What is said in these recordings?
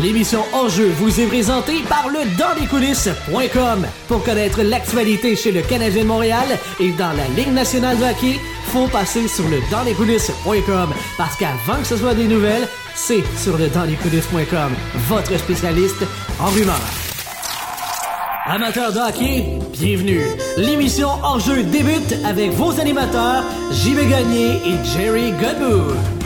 L'émission Hors-jeu vous est présentée par le Coulisses.com. Pour connaître l'actualité chez le Canadien de Montréal et dans la Ligue nationale de hockey, faut passer sur le Coulisses.com parce qu'avant que ce soit des nouvelles, c'est sur le Coulisses.com, votre spécialiste en rumeurs. Amateurs de hockey, bienvenue. L'émission Hors-jeu débute avec vos animateurs JB Gagné et Jerry Godbout.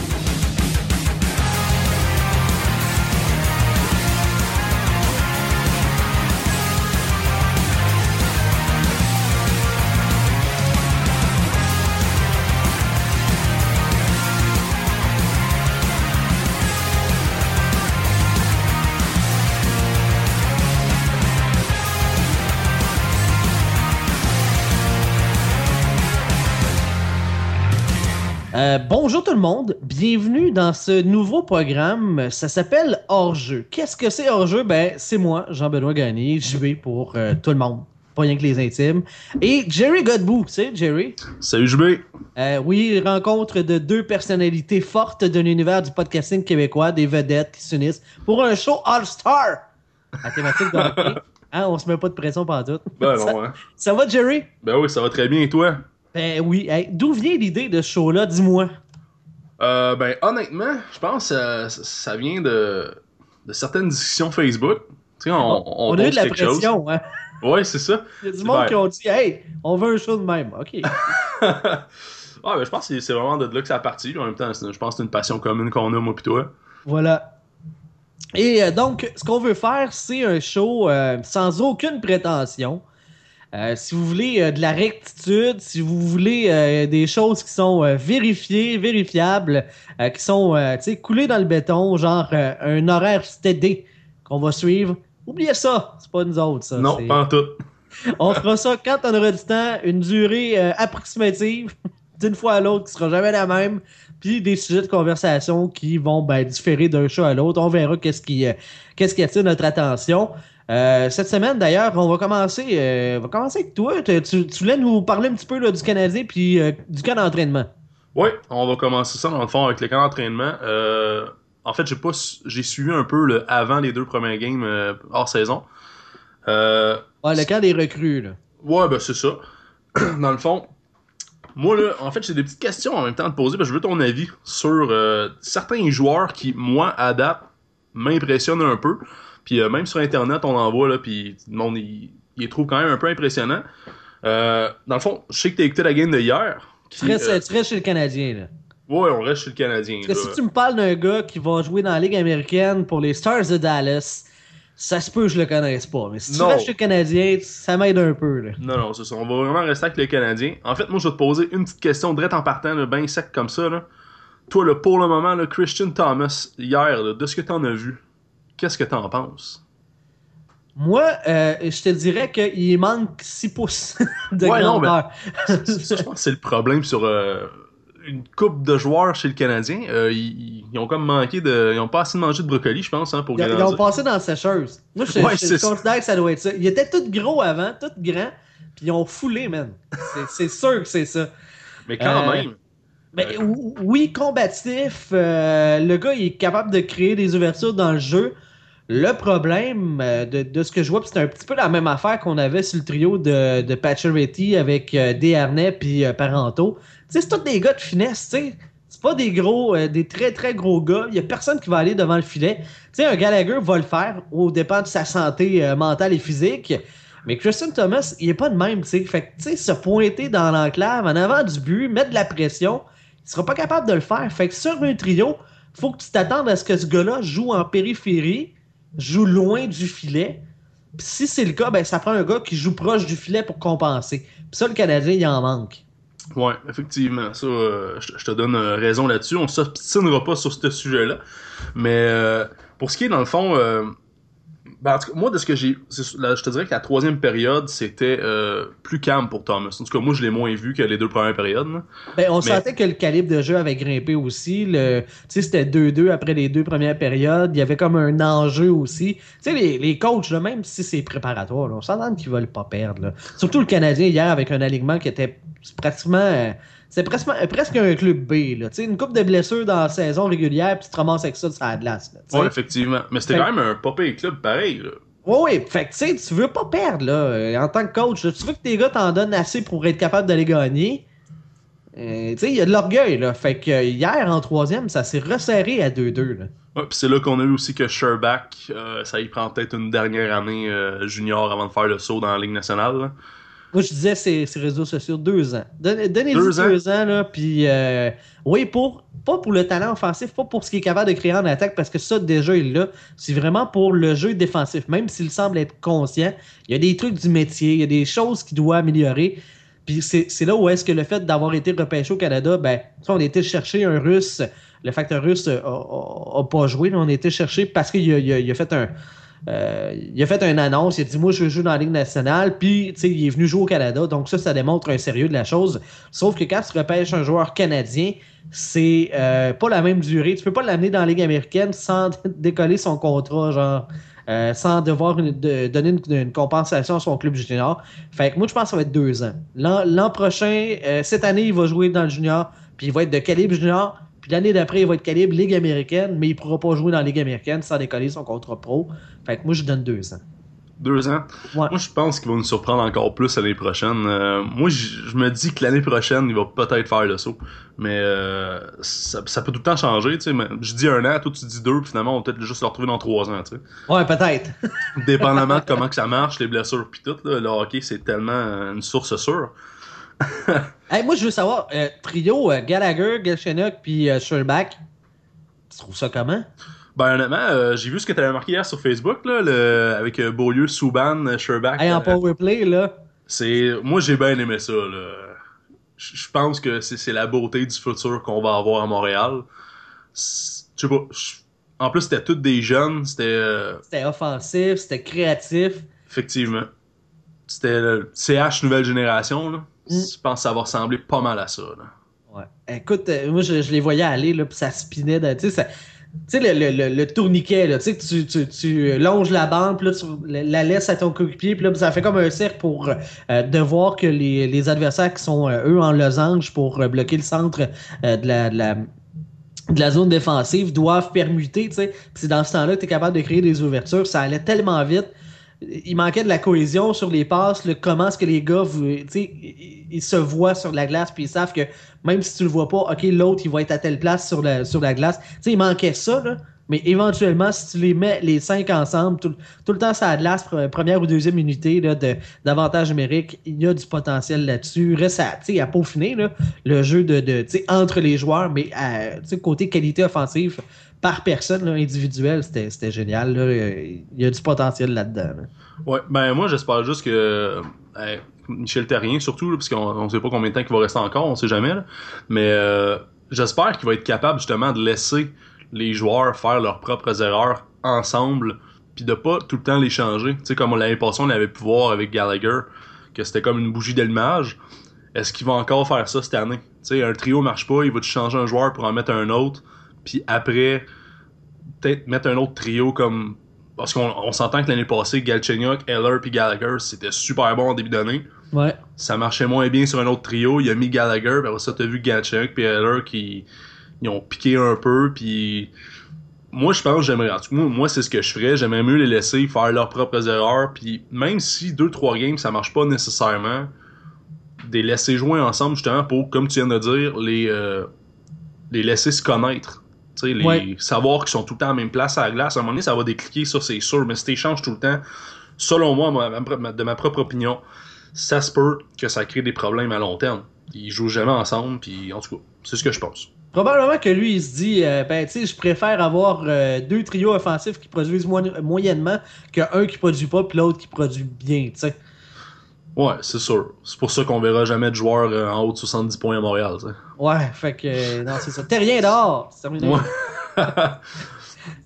Euh, bonjour tout le monde, bienvenue dans ce nouveau programme. Ça s'appelle Hors-jeu. Qu'est-ce que c'est Hors-jeu? Ben, c'est moi, Jean-Benoît Gagné. Je vais pour euh, tout le monde, pas rien que les intimes. Et Jerry Godbout, c'est Jerry? Salut JB! Euh, oui, rencontre de deux personnalités fortes de l'univers du podcasting québécois, des vedettes qui s'unissent pour un show All-Star à thématique de hockey. Hein, on se met pas de pression pendant tout. Ben non, hein. Ça va, Jerry? Ben oui, ça va très bien, et toi? Ben oui. D'où vient l'idée de ce show-là, dis-moi? Euh, ben honnêtement, je pense que ça, ça vient de, de certaines discussions Facebook. Tu sais, on, on, on a eu de la pression, hein? Ouais, c'est ça. Il y a du monde Ben- qui ont dit Hey, on veut un show de même. OK. ouais, ben, je pense que c'est vraiment de là que ça a parti. En même temps, je pense que c'est une passion commune qu'on a, moi et toi. voilà. Et euh, donc, ce qu'on veut faire, c'est un show euh, sans aucune prétention. Euh, si vous voulez euh, de la rectitude, si vous voulez euh, des choses qui sont vérifiées, vérifiables, qui sont coulées dans le béton, genre un horaire steady qu'on va suivre, oubliez ça, c'est pas nous autres, ça. non, pas en tout. On fera ça quand on aura du temps, une durée approximative, d'une fois à l'autre, qui sera jamais la même, puis des sujets de conversation qui vont ben, différer d'un show à l'autre. On verra qu'est-ce qui, qu'est-ce qui attire notre attention. Euh, cette semaine, d'ailleurs, on va commencer, euh, on va commencer avec toi. Tu, voulais nous parler un petit peu là, du Canadien puis euh, du camp d'entraînement. Oui, on va commencer ça dans le fond avec le camp d'entraînement. En fait, j'ai pas j'ai suivi un peu le avant les deux premières games hors saison. Ouais, le camp des recrues. Là. Ouais, ben c'est ça. Dans le fond, moi là, en fait, j'ai des petites questions en même temps à te poser parce que je veux ton avis sur certains joueurs qui, moi, à date, m'impressionnent un peu. Puis euh, même sur Internet, on en voit, là, puis le monde, il, il trouve quand même un peu impressionnants. Euh, dans le fond, je sais que t'as écouté la game de hier. Tu, restes, euh, tu restes chez le Canadien. Là. ouais, on reste chez le Canadien. Parce que si tu me parles d'un gars qui va jouer dans la Ligue américaine pour les Stars de Dallas, ça se peut que je le connaisse pas. Mais si tu Non. restes chez le Canadien, ça m'aide un peu. Là. Non, non, c'est ça. On va vraiment rester avec les Canadiens. En fait, moi, je vais te poser une petite question direct en partant, là, bien sec comme ça. Là. Toi, là, pour le moment, là, Christian Thomas, hier, là, de ce que t'en as vu, qu'est-ce que t'en penses? Moi, euh, je te dirais qu'il manque 6 pouces de Ouais, non, grandeur. Ça, je pense que c'est le problème sur euh, une coupe de joueurs chez le Canadien. Euh, ils, ils ont comme manqué de. Ils ont pas assez mangé de brocoli, je pense, hein, pour Ils, ils ont passé dans la sécheuse. Moi, je, Ouais, je- je considère que ça doit être ça. Ils étaient tous gros avant, tous grands, puis ils ont foulé, man. C'est- sûr que c'est ça. Mais quand même. Mais ou- oui, combatif. le gars, il est capable de créer des ouvertures dans le jeu. Le problème euh, de, de ce que je vois, c'est un petit peu la même affaire qu'on avait sur le trio de, de avec euh, Desharnais puis euh, Parento. C'est tous des gars de finesse, tu. C'est pas des gros, euh, des très très gros gars. Il y a personne qui va aller devant le filet. Tu un Gallagher va le faire au dépend de sa santé euh, mentale et physique. Mais Christian Thomas, il est pas de même, tu sais. Fait que, tu se pointer dans l'enclave en avant du but, mettre de la pression, il sera pas capable de le faire. Fait que sur un trio, faut que tu t'attendes à ce que ce gars-là joue en périphérie, joue loin du filet. Puis si c'est le cas, ben ça prend un gars qui joue proche du filet pour compenser. Puis ça, le Canadien, il en manque. Ouais, effectivement. Ça, euh, je je te donne euh, raison là-dessus. On s'obstinera pas sur ce sujet-là. Mais euh, pour ce qui est, dans le fond, euh, ben, en tout cas, moi, de ce que j'ai. Je te dirais que la troisième période, c'était euh, plus calme pour Thomas. En tout cas, moi, je l'ai moins vu que les deux premières périodes. Ben, on Mais- sentait que le calibre de jeu avait grimpé aussi. Le, tu sais, c'était 2-2 après les deux premières périodes. Il y avait comme un enjeu aussi. Tu sais, les, les coachs, là, même si c'est préparatoire, là, on s'entend qu'ils veulent pas perdre. là. Surtout le Canadien hier avec un alignement qui était pratiquement euh, c'est presque, presque un club B. Là. Une coupe de blessures dans la saison régulière, puis tu te ramasses avec ça sur la glace. Oui, effectivement. Mais c'était quand même un popé club pareil. Là. Oui, oui. Fait que tu sais, tu veux pas perdre là, euh, en tant que coach. tu veux que tes gars t'en donnent assez pour être capable d'aller gagner. Euh, tu sais, il y a de l'orgueil. là. Fait que hier, en troisième, ça s'est resserré à 2-2. Ouais, puis c'est là qu'on a eu aussi que Sherback, euh, ça y prend peut-être une dernière année junior avant de faire le saut dans la Ligue nationale. Moi, je disais ces, réseaux sociaux, deux ans. Donnez-y deux, ans, là, puis euh, oui, pour, pas pour le talent offensif, pas pour ce qu'il est capable de créer en attaque, parce que ça, déjà, il l'a. C'est vraiment pour le jeu défensif. Même s'il semble être conscient, il y a des trucs du métier, il y a des choses qu'il doit améliorer. Puis c'est là où est-ce que le fait d'avoir été repêché au Canada, ben, on a été chercher un Russe. Le facteur russe a, pas joué. on a été chercher parce qu'il a fait un euh, il a fait une annonce, il a dit Moi, je veux jouer dans la Ligue nationale, puis il est venu jouer au Canada. Donc, ça, ça démontre un sérieux de la chose. Sauf que quand tu repêches un joueur canadien, c'est euh, pas la même durée. Tu peux pas l'amener dans la Ligue américaine sans décoller son contrat, genre. Euh, sans devoir donner une, compensation à son club junior. Fait que moi, je pense que ça va être deux ans. L'an prochain, cette année, il va jouer dans le junior, puis il va être de calibre junior. Puis l'année d'après, il va être calibre Ligue américaine, mais il ne pourra pas jouer dans la Ligue américaine sans décoller son contrat pro. Fait que moi, je donne deux ans. Deux ans? Moi, je pense qu'il va nous surprendre encore plus l'année prochaine. Euh, moi, je me dis que l'année prochaine, il va peut-être faire le saut. Mais euh, ça, peut tout le temps changer. Je dis un an, toi tu dis deux, puis finalement, on va peut-être juste le retrouver dans trois ans. sais. Ouais, peut-être. Dépendamment de comment que ça marche, les blessures, puis tout. Là, le hockey, c'est tellement une source sûre. moi, je veux savoir, euh, trio euh, Gallagher, Gelchenyuk puis euh, Sherback, tu trouves ça comment? Ben honnêtement, j'ai vu ce que tu avais marqué hier sur Facebook, là, le, avec Beaulieu, Souban, Sherback. Hey, en powerplay, là. C'est, moi, j'ai bien aimé ça. Je pense que c'est la beauté du futur qu'on va avoir à Montréal. Je sais pas. En plus, c'était tous des jeunes. C'était. C'était offensif, c'était créatif. Effectivement. C'était le CH nouvelle génération. Là. Mm. Je pense que ça va ressembler pas mal à ça. Ouais. Écoute, euh, moi, je, les voyais aller, là, puis ça spinait. Tu sais, le, le, le, tourniquet, là, tu, tu, tu longes la bande, puis là, tu la laisses à ton coéquipier, puis là, ça fait comme un cercle pour euh, de voir que les, les, adversaires qui sont, euh, eux, en losange pour bloquer le centre de la, de, la, de, la, zone défensive doivent permuter, tu sais. c'est dans ce temps-là que tu es capable de créer des ouvertures. Ça allait tellement vite il manquait de la cohésion sur les passes, le, comment est-ce que les gars, ils, ils, se voient sur la glace, puis ils savent que même si tu le vois pas, ok, l'autre, il va être à telle place sur la, la glace. il manquait ça, là. Mais éventuellement, si tu les mets les cinq ensemble, tout, le temps ça a glace, première ou deuxième unité d'avantage numérique, il y a du potentiel là-dessus. Reste à, à peaufiner là, le jeu de, de entre les joueurs, mais côté qualité offensive, par personne individuelle, c'était génial. Il y a du potentiel là-dedans. Ouais, ben moi j'espère juste que Michel Terrien, surtout, parce qu'on sait pas combien de temps il va rester encore, on sait jamais. mais euh, j'espère qu'il va être capable justement de laisser les joueurs faire leurs propres erreurs ensemble, puis de pas tout le temps les changer. Tu sais, comme l'année passée, on avait pu voir avec Gallagher, que c'était comme une bougie d'allumage. Est-ce qu'il va encore faire ça cette année? Tu sais, un trio marche pas, il va changer un joueur pour en mettre un autre? Puis après, peut-être mettre un autre trio comme. Parce qu'on s'entend que l'année passée, Galchenyuk, Eller puis Gallagher, c'était super bon en début d'année. Ouais. Ça marchait moins bien sur un autre trio. Il a mis Gallagher, puis après ça, t'as vu Galchenyuk puis Eller qui ils ont piqué un peu, puis moi je pense j'aimerais en tout cas moi, c'est ce que je ferais j'aimerais mieux les laisser faire leurs propres erreurs puis même si 2-3 games ça marche pas nécessairement des laisser jouer ensemble justement pour comme tu viens de dire les euh, les laisser se connaître les savoir qu'ils sont tout le temps à la même place à la glace, à un moment donné, ça va décliquer, ça c'est sûr, mais si tu échanges tout le temps, selon moi, de ma propre opinion, ça se peut que ça crée des problèmes à long terme. Ils jouent jamais ensemble, puis en tout cas, c'est ce que je pense. Probablement que lui, il se dit, euh, ben, tu sais, je préfère avoir euh, deux trios offensifs qui produisent moyennement qu'un qui produit pas, puis l'autre qui produit bien, tu sais. Ouais, c'est sûr. C'est pour ça qu'on verra jamais de joueurs euh, en haut de 70 points à Montréal. Ouais, fait que. Euh, non, c'est ça. T'es rien dehors! Ouais.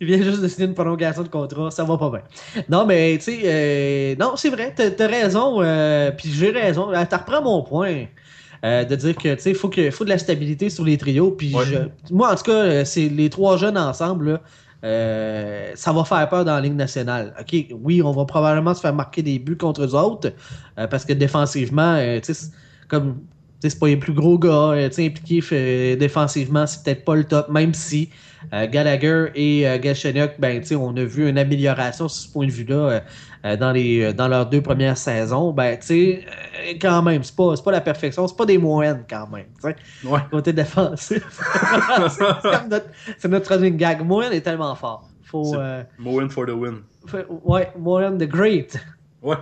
Il vient juste de signer une prolongation de contrat, ça va pas bien. Non, mais tu sais, euh, non, c'est vrai, t'as as raison, puis j'ai raison. T'as reprends mon point. de dire que tu sais, faut que faut de la stabilité sur les trios. Puis moi, en tout cas, c'est les trois jeunes ensemble. Là, euh, ça va faire peur dans la Ligue nationale. Oui, on va probablement se faire marquer des buts contre eux autres, euh, parce que défensivement, euh, comme c'est pas les plus gros gars. impliqués défensivement, c'est peut-être pas le top, même si Gallagher et Galchenyuk, ben, on a vu une amélioration sur ce point de vue-là dans, les, dans leurs deux premières saisons. Ben, quand même, c'est pas, pas la perfection, c'est pas des moyennes quand même. Ouais. Côté défensif. c'est notre, notre gag. Moyenne est tellement fort. Faut, Moyen for the win. Ouais, Moyen the Great. Ouais.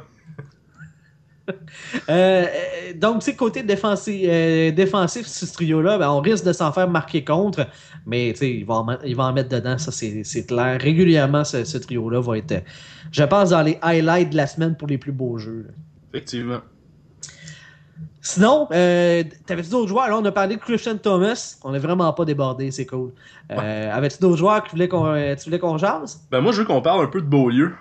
Euh, donc, c'est côté défensif, euh, défensif ce trio-là, ben, on risque de s'en faire marquer contre, mais il va, en, il va en mettre dedans, ça c'est clair. Régulièrement, ce, trio-là va être, je pense, dans les highlights de la semaine pour les plus beaux jeux. Effectivement. Sinon, euh, t'avais-tu d'autres joueurs? Là, on a parlé de Christian Thomas. On n'est vraiment pas débordé, c'est cool. Euh, avais-tu d'autres joueurs que tu voulais qu'on jase? Ben moi, je veux qu'on parle un peu de Beaulieu.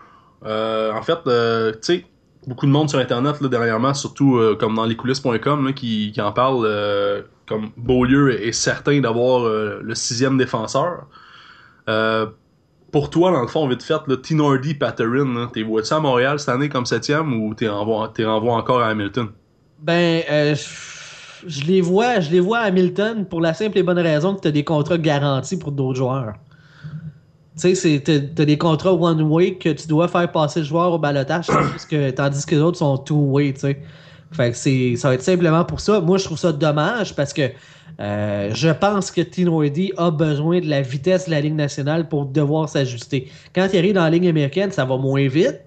en fait, tu sais, beaucoup de monde sur Internet là, dernièrement, surtout euh, comme dans lescoulisses.com, qui, qui en parle euh, comme Beaulieu est certain d'avoir euh, le sixième défenseur. pour toi, dans le fond, vite fait, Tinordi Patterin, t'es vois-tu à Montréal cette année comme septième ou t'es renvoie encore à Hamilton? Ben, je les vois, je les vois à Hamilton pour la simple et bonne raison que t'as des contrats garantis pour d'autres joueurs. Tu sais, t'as des contrats one-way que tu dois faire passer le joueur au balotage, tandis que, tandis que les autres sont two-way, tu sais. Fait que ça va être simplement pour ça. Moi, je trouve ça dommage parce que euh, je pense que Tino Eddy a besoin de la vitesse de la Ligue nationale pour devoir s'ajuster. Quand il arrive dans la Ligue américaine, ça va moins vite.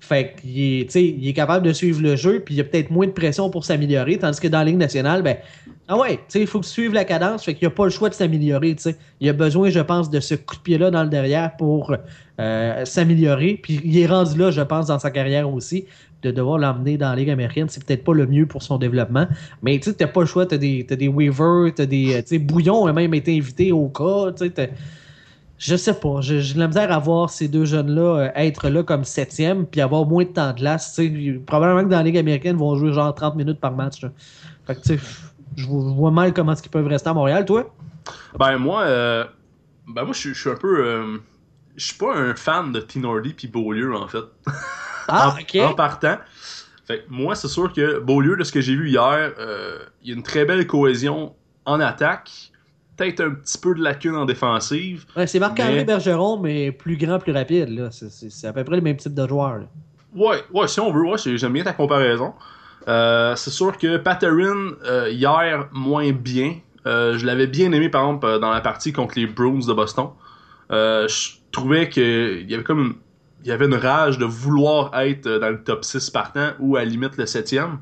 Fait qu'il est, il est capable de suivre le jeu, puis il y a peut-être moins de pression pour s'améliorer, tandis que dans la Ligue nationale, ben, ah ouais, il faut que tu suives la cadence, fait qu'il n'y a pas le choix de s'améliorer. Il a besoin, je pense, de ce coup de pied-là dans le derrière pour euh, s'améliorer. Puis il est rendu là, je pense, dans sa carrière aussi, de devoir l'emmener dans la Ligue américaine. C'est peut-être pas le mieux pour son développement. Mais tu n'as pas le choix, tu as des, as des tu as des. Bouillon a même été invité au cas. Je sais pas. J'ai de la misère à voir ces deux jeunes-là euh, être là comme septième puis avoir moins de temps de glace. Probablement que dans la Ligue américaine, ils vont jouer genre 30 minutes par match. Fait que, je vois mal comment est-ce qu'ils peuvent rester à Montréal, toi? Ben, moi, euh, ben, moi je suis un peu. Euh, je suis pas un fan de Tinordi puis Beaulieu, en fait. Ah, ok. En partant. Fait moi, c'est sûr que Beaulieu, de ce que j'ai vu hier, il y a une très belle cohésion en attaque peut-être un petit peu de lacune en défensive. Ouais, c'est Marc-André Bergeron, mais plus grand, plus rapide. Là. C'est, à peu près le même type de joueur. Ouais, ouais, si on veut, ouais, j'aime bien ta comparaison. Euh, c'est sûr que Patterin, euh, hier, moins bien. Euh, je l'avais bien aimé, par exemple, dans la partie contre les Bruins de Boston. je trouvais qu'il y avait comme une, il y avait une rage de vouloir être dans le top 6 partant ou à la limite le 7e.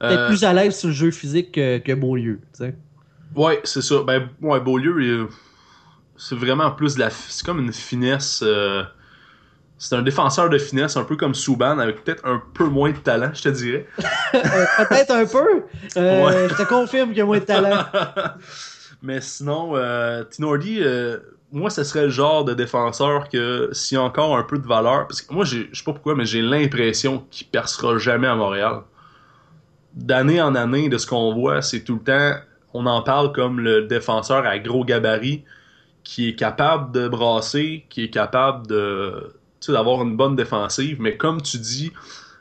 Peut-être plus à l'aise sur le jeu physique que, que Beaulieu. sais. Ouais, c'est ça. Ben, ouais, Beaulieu, c'est vraiment plus de la. C'est comme une finesse. Euh, c'est un défenseur de finesse, un peu comme Souban, avec peut-être un peu moins de talent, je te dirais. Euh, peut-être un peu. Euh, je te confirme qu'il y a moins de talent. Mais sinon, euh, Tinordi, moi, ce serait le genre de défenseur que s'il y a encore un peu de valeur. Parce que moi, je sais pas pourquoi, mais j'ai l'impression qu'il percera jamais à Montréal. D'année en année, de ce qu'on voit, c'est tout le temps on en parle comme le défenseur à gros gabarit qui est capable de brasser, qui est capable de d'avoir une bonne défensive, mais comme tu dis,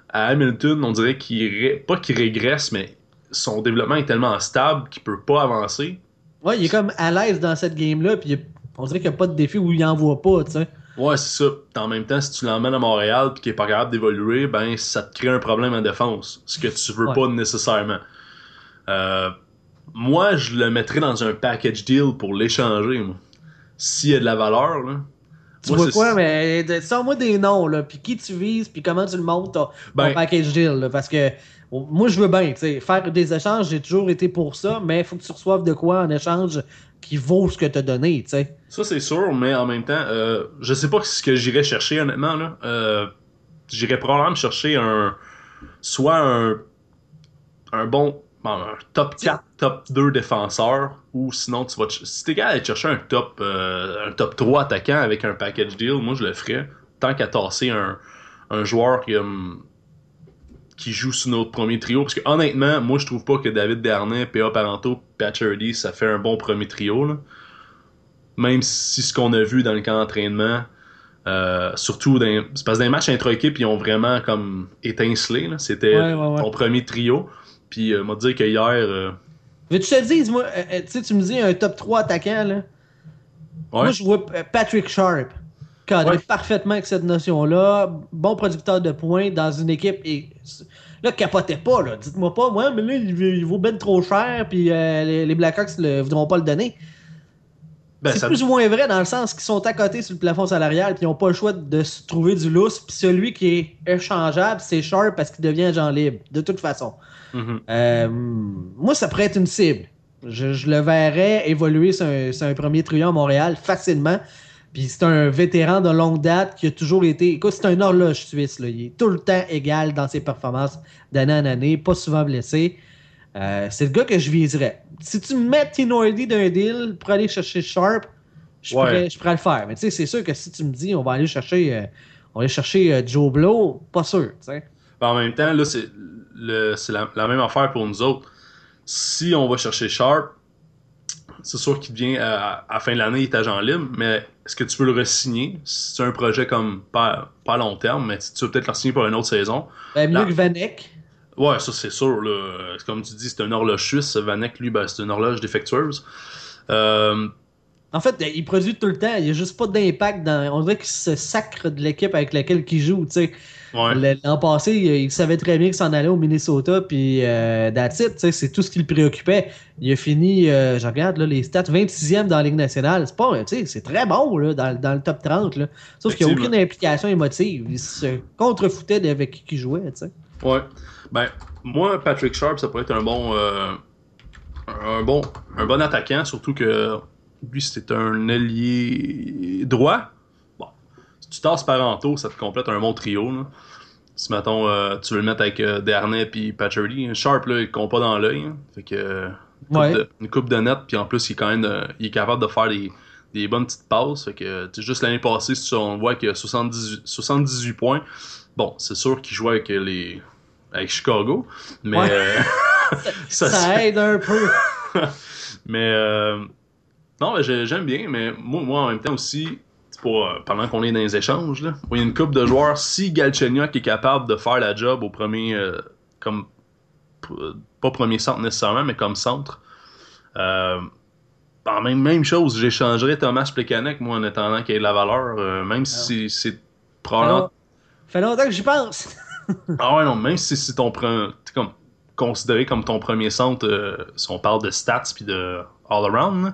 à Hamilton, on dirait qu'il pas qu'il régresse, mais son développement est tellement stable qu'il peut pas avancer. Ouais, il est comme à l'aise dans cette game-là, puis on dirait qu'il n'y a pas de défi où il en voit pas, tu sais. Ouais, c'est ça. En même temps, si tu l'emmènes à Montréal et qu'il est pas capable d'évoluer, ben ça te crée un problème en défense, ce que tu veux pas nécessairement. Euh, moi, je le mettrais dans un package deal pour l'échanger. S'il y a de la valeur, là. Tu vois quoi, mais sors-moi des noms, là, puis qui tu vises, puis comment tu le montes, ton, ben, package deal, là, parce que moi, je veux bien, tu sais, faire des échanges, j'ai toujours été pour ça, mais il faut que tu reçoives de quoi en échange qui vaut ce que tu as donné, tu sais. Ça, c'est sûr, mais en même temps, euh, je sais pas ce que j'irais chercher, honnêtement, là. Euh, j'irais probablement me chercher un... soit un... un bon un top 4, top 2 défenseur, ou sinon tu vas si t'es capable d'aller chercher un top euh, un top 3 attaquant avec un package deal, moi je le ferais. Tant qu'à tasser un, un joueur qui, hum, qui joue sur notre premier trio. Parce que honnêtement, moi je trouve pas que David Dernay, P.A. Parento, Patcherdy, ça fait un bon premier trio. Là. Même si ce qu'on a vu dans le camp d'entraînement, euh, surtout dans, parce que dans les matchs intra-équipe, ils ont vraiment comme étincelé. C'était ton premier trio. Puis euh, m'a dit que hier. euh, Veux-tu te dire, moi, euh, euh, tu sais, tu me dis un top 3 attaquant, là? ouais. Moi, je vois Patrick Sharp Ouais. parfaitement avec cette notion-là. Bon producteur de points dans une équipe. Et là, capotez pas, là. Dites-moi pas, ouais, mais là, il, il vaut ben trop cher, puis les, les Blackhawks ne voudront pas le donner. Ben, c'est ça- plus ou moins vrai dans le sens qu'ils sont à côté sur le plafond salarial, puis ils n'ont pas le choix de se trouver du lousse. Puis celui qui est échangeable, c'est Sharp parce qu'il devient agent libre, de toute façon. Mhm. Euh, moi, ça pourrait être une cible. Je, je le verrais évoluer sur un, sur un premier trio à Montréal facilement. Puis c'est un vétéran de longue date qui a toujours été. Écoute, c'est un horloge suisse. Là. Il est tout le temps égal dans ses performances d'année en année, pas souvent blessé. Euh, c'est le gars que je viserais. Si tu me mets Tinordi d'un deal pour aller chercher Sharp, je, Ouais. pourrais, je pourrais le faire. Mais tu sais, c'est sûr que si tu me dis on va aller chercher, euh, on va aller chercher euh, Joe Blow, pas sûr. En même temps, là, c'est la, la même affaire pour nous autres. Si on va chercher Sharp, c'est sûr qu'il devient à, à la fin de l'année, il est agent libre, mais est-ce que tu peux le re-signer? Si c'est un projet comme pas, long terme, mais tu veux peut-être le signer pour une autre saison? Ben, mieux Là. que Vanek. Ouais, ça c'est sûr. Là. Comme tu dis, c'est une horloge suisse. Vanek, lui, ben, c'est une horloge défectueuse. Euh, En fait, il produit tout le temps. Il n'y a juste pas d'impact dans. On dirait qu'il se sacre de l'équipe avec laquelle il joue. ouais. L'an passé, il, savait très bien qu'il s'en allait au Minnesota, puis euh, c'est tout ce qui le préoccupait. Il a fini, euh, je regarde là, les stats, 26e dans la Ligue nationale. C'est pas, tu sais, c'est très bon là, dans, dans le top 30. Là. Sauf qu'il n'y a aucune implication émotive. Il se contrefoutait d'avec qui il jouait. tu sais. Ouais. Ben, moi, Patrick Sharp, ça pourrait être un bon, euh, un bon, un bon attaquant, surtout que lui, c'est un ailier droit. Bon, si tu tasses Paranto, ça te complète un bon trio. Là. Si, mettons, euh, tu veux le mettre avec euh, Dernay puis Pacioretty, Sharp, là, il compte pas dans l'œil. hein. Fait que, euh, une coupe, Ouais. de, une coupe de net, puis en plus, il est quand même euh, il est capable de faire des, des bonnes petites passes. Fait que, juste l'année passée, si on voit qu'il a 78, 78 points, bon, c'est sûr qu'il jouait avec les avec Chicago, mais Ouais. euh, Ça, ça, aide un peu. mais euh, non, j'aime bien, mais moi, moi en même temps aussi, pour, euh, pendant qu'on est dans les échanges, là, il y a une coupe de joueurs, si Galchenyuk est capable de faire la job au premier, euh, comme, p- pas premier centre nécessairement, mais comme centre, euh, ben, même, même chose, j'échangerais Thomas Plekanec, moi, en attendant qu'il ait de la valeur, euh, même si c'est probablement Alors, fait longtemps que j'y pense. ah ouais, non, même si c'est ton pre- t'es comme considéré comme ton premier centre, euh, si on parle de stats puis de all-around.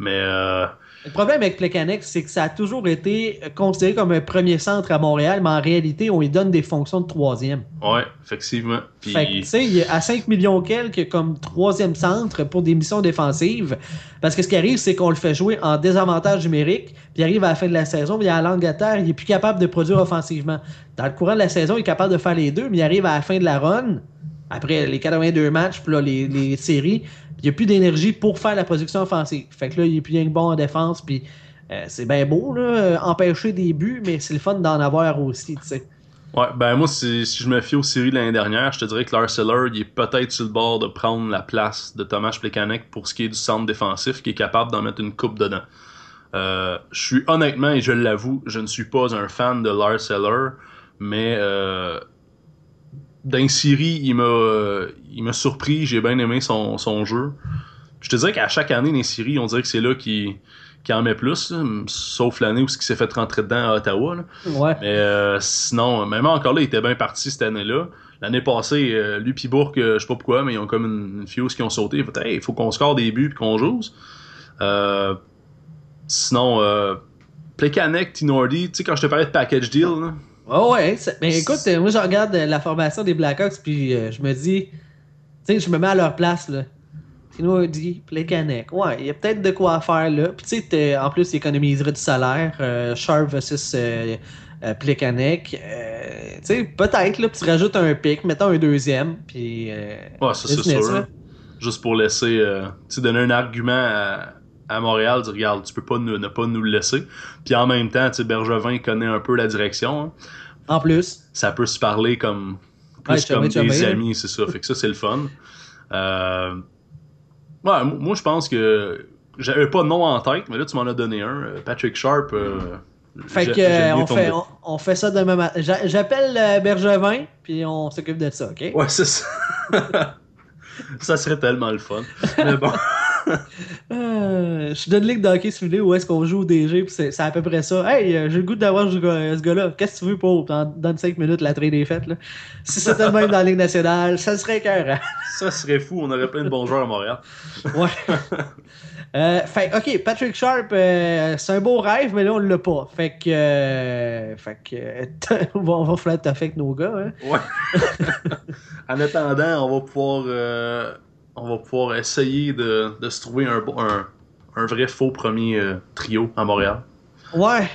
Mais euh, Le problème avec Plekanec, c'est que ça a toujours été considéré comme un premier centre à Montréal, mais en réalité, on lui donne des fonctions de troisième. ouais, effectivement. Puis, Fait tu sais, il est à 5 millions quelques comme troisième centre pour des missions défensives. Parce que ce qui arrive, c'est qu'on le fait jouer en désavantage numérique, puis il arrive à la fin de la saison, puis il a la langue à terre, il est plus capable de produire offensivement. Dans le courant de la saison, il est capable de faire les deux, mais il arrive à la fin de la run, après les 82 matchs, puis là, les, les séries, il n'y a plus d'énergie pour faire la production offensive. Fait que là, il est plus bien que bon en défense, puis euh, c'est bien beau, là, euh, empêcher des buts, mais c'est le fun d'en avoir aussi, tu sais. ouais, ben moi, si, je me fie aux séries de l'année dernière, je te dirais que Lars il est peut-être sur le bord de prendre la place de Thomas Plekanec pour ce qui est du centre défensif, qui est capable d'en mettre une coupe dedans. Euh, je suis honnêtement, et je l'avoue, je ne suis pas un fan de Lars Eller, mais dans Siri, il m'a euh, il m'a surpris, j'ai bien aimé son, son jeu. Je te dirais qu'à chaque année dans Siri, on dirait que c'est là qu'il qu'il en met plus, là, sauf l'année où il s'est fait rentrer dedans à Ottawa. là. Ouais. Mais euh, sinon, même encore là, il était bien parti cette année-là. L'année passée, euh, lui pis Bourque, euh, je sais pas pourquoi, mais ils ont comme une, une fuse qui ont sauté. Ils ont fait, Hey, il faut qu'on score des buts puis qu'on joue. Euh, sinon, euh, Plekanec, Tinordi, tu sais, quand je te parlais de package deal, là, Ouais, ouais. Mais écoute, euh, moi, je regarde euh, la formation des Blackhawks, puis euh, je me dis, tu sais, je me mets à leur place, là. Tino dit, Plekanec. Ouais, il y a peut-être de quoi faire, là. Puis, tu sais, en plus, il économiserait du salaire. euh, Sharp versus euh, Plekanec. Euh, tu sais, peut-être, là, puis tu rajoutes un pic, mettons un deuxième, puis. euh, ouais, ça c'est sûr. là. Juste pour laisser, euh, tu sais, donner un argument à, à Montréal, dire, regarde, tu peux pas nous- ne pas nous le laisser. Puis en même temps, Bergevin connaît un peu la direction. hein. En plus. ça peut se parler comme plus Ouais, comme des amis, c'est ça. Fait que ça, c'est le fun. Euh, ouais, moi, je pense que j'avais pas de nom en tête, mais là, tu m'en as donné un. Euh, Patrick Sharp. euh, Fait que, euh, on, fait, on, on fait ça demain matin. J'a- J'appelle Bergevin, puis on s'occupe de ça, OK? Ouais, c'est ça. ça serait tellement le fun. Mais bon. Euh, je suis d'une ligue d'hockey simulé où est-ce qu'on joue au DG, puis c'est à peu près ça. Hey, euh, j'ai le goût d'avoir ce gars- ce gars-là. Qu'est-ce que tu veux pour dans, dans 5 minutes la trade est faite? Là? Si c'était le même dans la Ligue nationale, ça serait cœur. Ça serait fou, on aurait plein de bons joueurs à Montréal. Ouais. Euh, fait ok, Patrick Sharp, euh, c'est un beau rêve, mais là on l'a pas. Fait que, euh, fait que, euh, on va, va flat avec nos gars. Hein. Ouais. en attendant, on va pouvoir, euh, on va pouvoir essayer de, de se trouver un, un, un vrai faux premier euh, trio à Montréal. Ouais.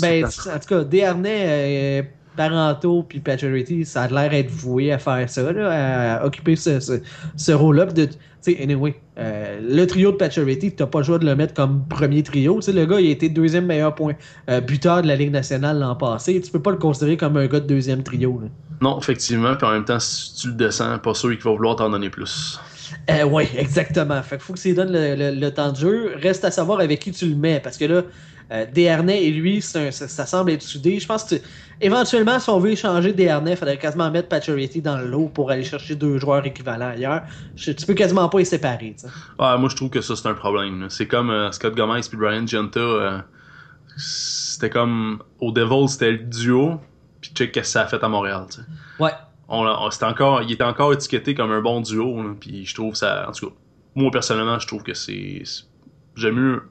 Ben, en tout cas, Desharnais, euh, Parenteau puis Pacioretty, ça a l'air d'être voué à faire ça, là, à occuper ce, ce, ce rôle-là. Tu sais, anyway, euh, le trio de Pacioretty, t'as pas le choix de le mettre comme premier trio. Le gars, il a été deuxième meilleur point euh, buteur de la Ligue nationale l'an passé. Tu peux pas le considérer comme un gars de deuxième trio. Là. Non, effectivement, puis en même temps, si tu le descends, pas sûr qu'il va vouloir t'en donner plus. Euh, oui, exactement. Fait qu'il faut que ça lui donne le, le- le temps de jeu. Reste à savoir avec qui tu le mets. Parce que là, euh, Desharnais et lui, un- ça, ça semble être soudé. Je pense que tu- éventuellement, si on veut échanger Desharnais, il faudrait quasiment mettre Pacioretty dans le lot pour aller chercher deux joueurs équivalents ailleurs. Je- tu peux quasiment pas les séparer. Ah, moi, je trouve que ça, c'est un problème. C'est comme euh, Scott Gomez et Brian Genta. euh, c'était comme. Au Devils, c'était le duo. Puis check qu'est-ce que ça a fait à Montréal. tu sais. Ouais. On, l'a- on- c'était encore, il était encore étiqueté comme un bon duo. là, Puis je trouve ça. En tout cas, moi, personnellement, je trouve que c'est. J'aime mieux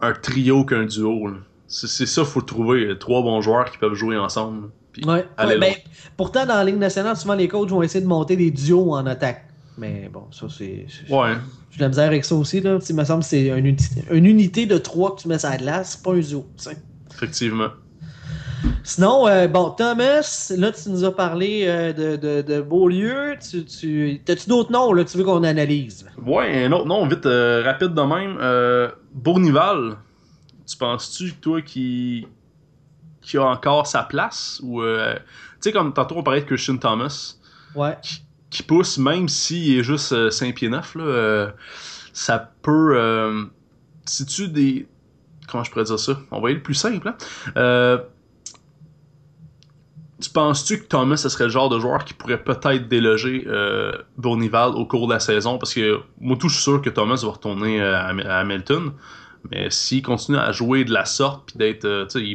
un trio qu'un duo. C'est, ça, faut trouver. euh, Trois bons joueurs qui peuvent jouer ensemble. Ouais. ben, pourtant, dans la Ligue nationale, souvent les coachs vont essayer de monter des duos en attaque. Mais bon, ça, c'est. Ouais. J'ai de la misère avec ça aussi. Là. Il me semble que c'est une unité, une unité de trois que tu mets sur la glace, c'est pas un duo. Effectivement. Sinon, euh, bon, Thomas, là, tu nous as parlé euh, de, de, de Beaulieu. Tu, tu, T'as-tu d'autres noms, là, tu veux qu'on analyse? Ouais, un autre nom, vite, euh, rapide de même. Euh, Bournival, tu penses-tu, toi, qui qui a encore sa place? Ou euh, tu sais comme tantôt on parlait de Christian Thomas Ouais. qui pousse même s'il est juste euh, 5 pieds 9 là, ça peut si tu des comment je pourrais dire ça? On va aller le plus simple hein? Tu penses-tu que Thomas ce serait le genre de joueur qui pourrait peut-être déloger euh, Bournival au cours de la saison? Parce que moi tout je suis sûr que Thomas va retourner euh, à, à Hamilton. Mais s'il continue à jouer de la sorte puis d'être euh, tu sais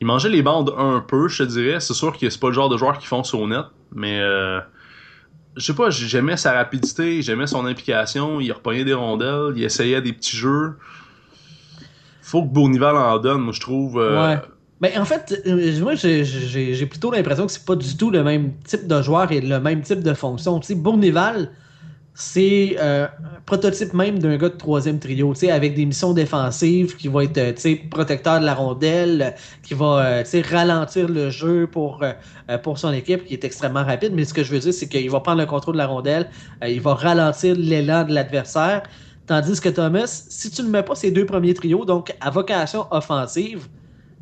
il mangeait les bandes un peu je te dirais. C'est sûr que c'est pas le genre de joueur qui fonce au net mais euh, je sais pas j'aimais sa rapidité j'aimais son implication. Il repognait des rondelles il essayait des petits jeux. Faut que Bournival en donne moi je trouve euh, Ouais. Ben, en fait, euh, moi, j'ai- plutôt l'impression que c'est pas du tout le même type de joueur et le même type de fonction. Tu sais, Bournival, c'est euh, un prototype même d'un gars de troisième trio, tu sais, avec des missions défensives qui va être, euh, tu sais, protecteur de la rondelle, qui va, tu sais, ralentir le jeu pour, pour son équipe, qui est extrêmement rapide. Mais ce que je veux dire, c'est qu'il va prendre le contrôle de la rondelle, il va ralentir l'élan de l'adversaire. Tandis que Thomas, si tu ne mets pas ces deux premiers trios, donc à vocation offensive,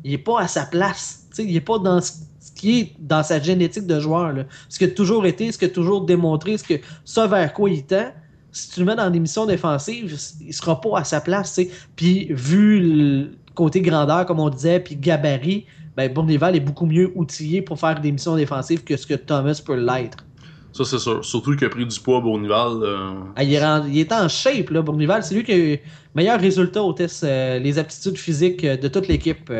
il n'est pas à sa place. Il n'est pas dans ce qui est dans sa génétique de joueur. là. Ce qu'il a toujours été, ce qu'il a toujours démontré, ce que ça vers quoi il tend. Si tu le mets dans des missions défensives, il sera pas à sa place. tu sais. Puis vu le côté grandeur, comme on disait, puis gabarit, ben Bournival est beaucoup mieux outillé pour faire des missions défensives que ce que Thomas peut l'être. ça c'est sûr surtout qu'il a pris du poids Bournival euh, Ah, il, est il est en shape, là, Bournival. C'est lui qui a eu meilleur résultat au test, euh, les aptitudes physiques euh, de toute l'équipe.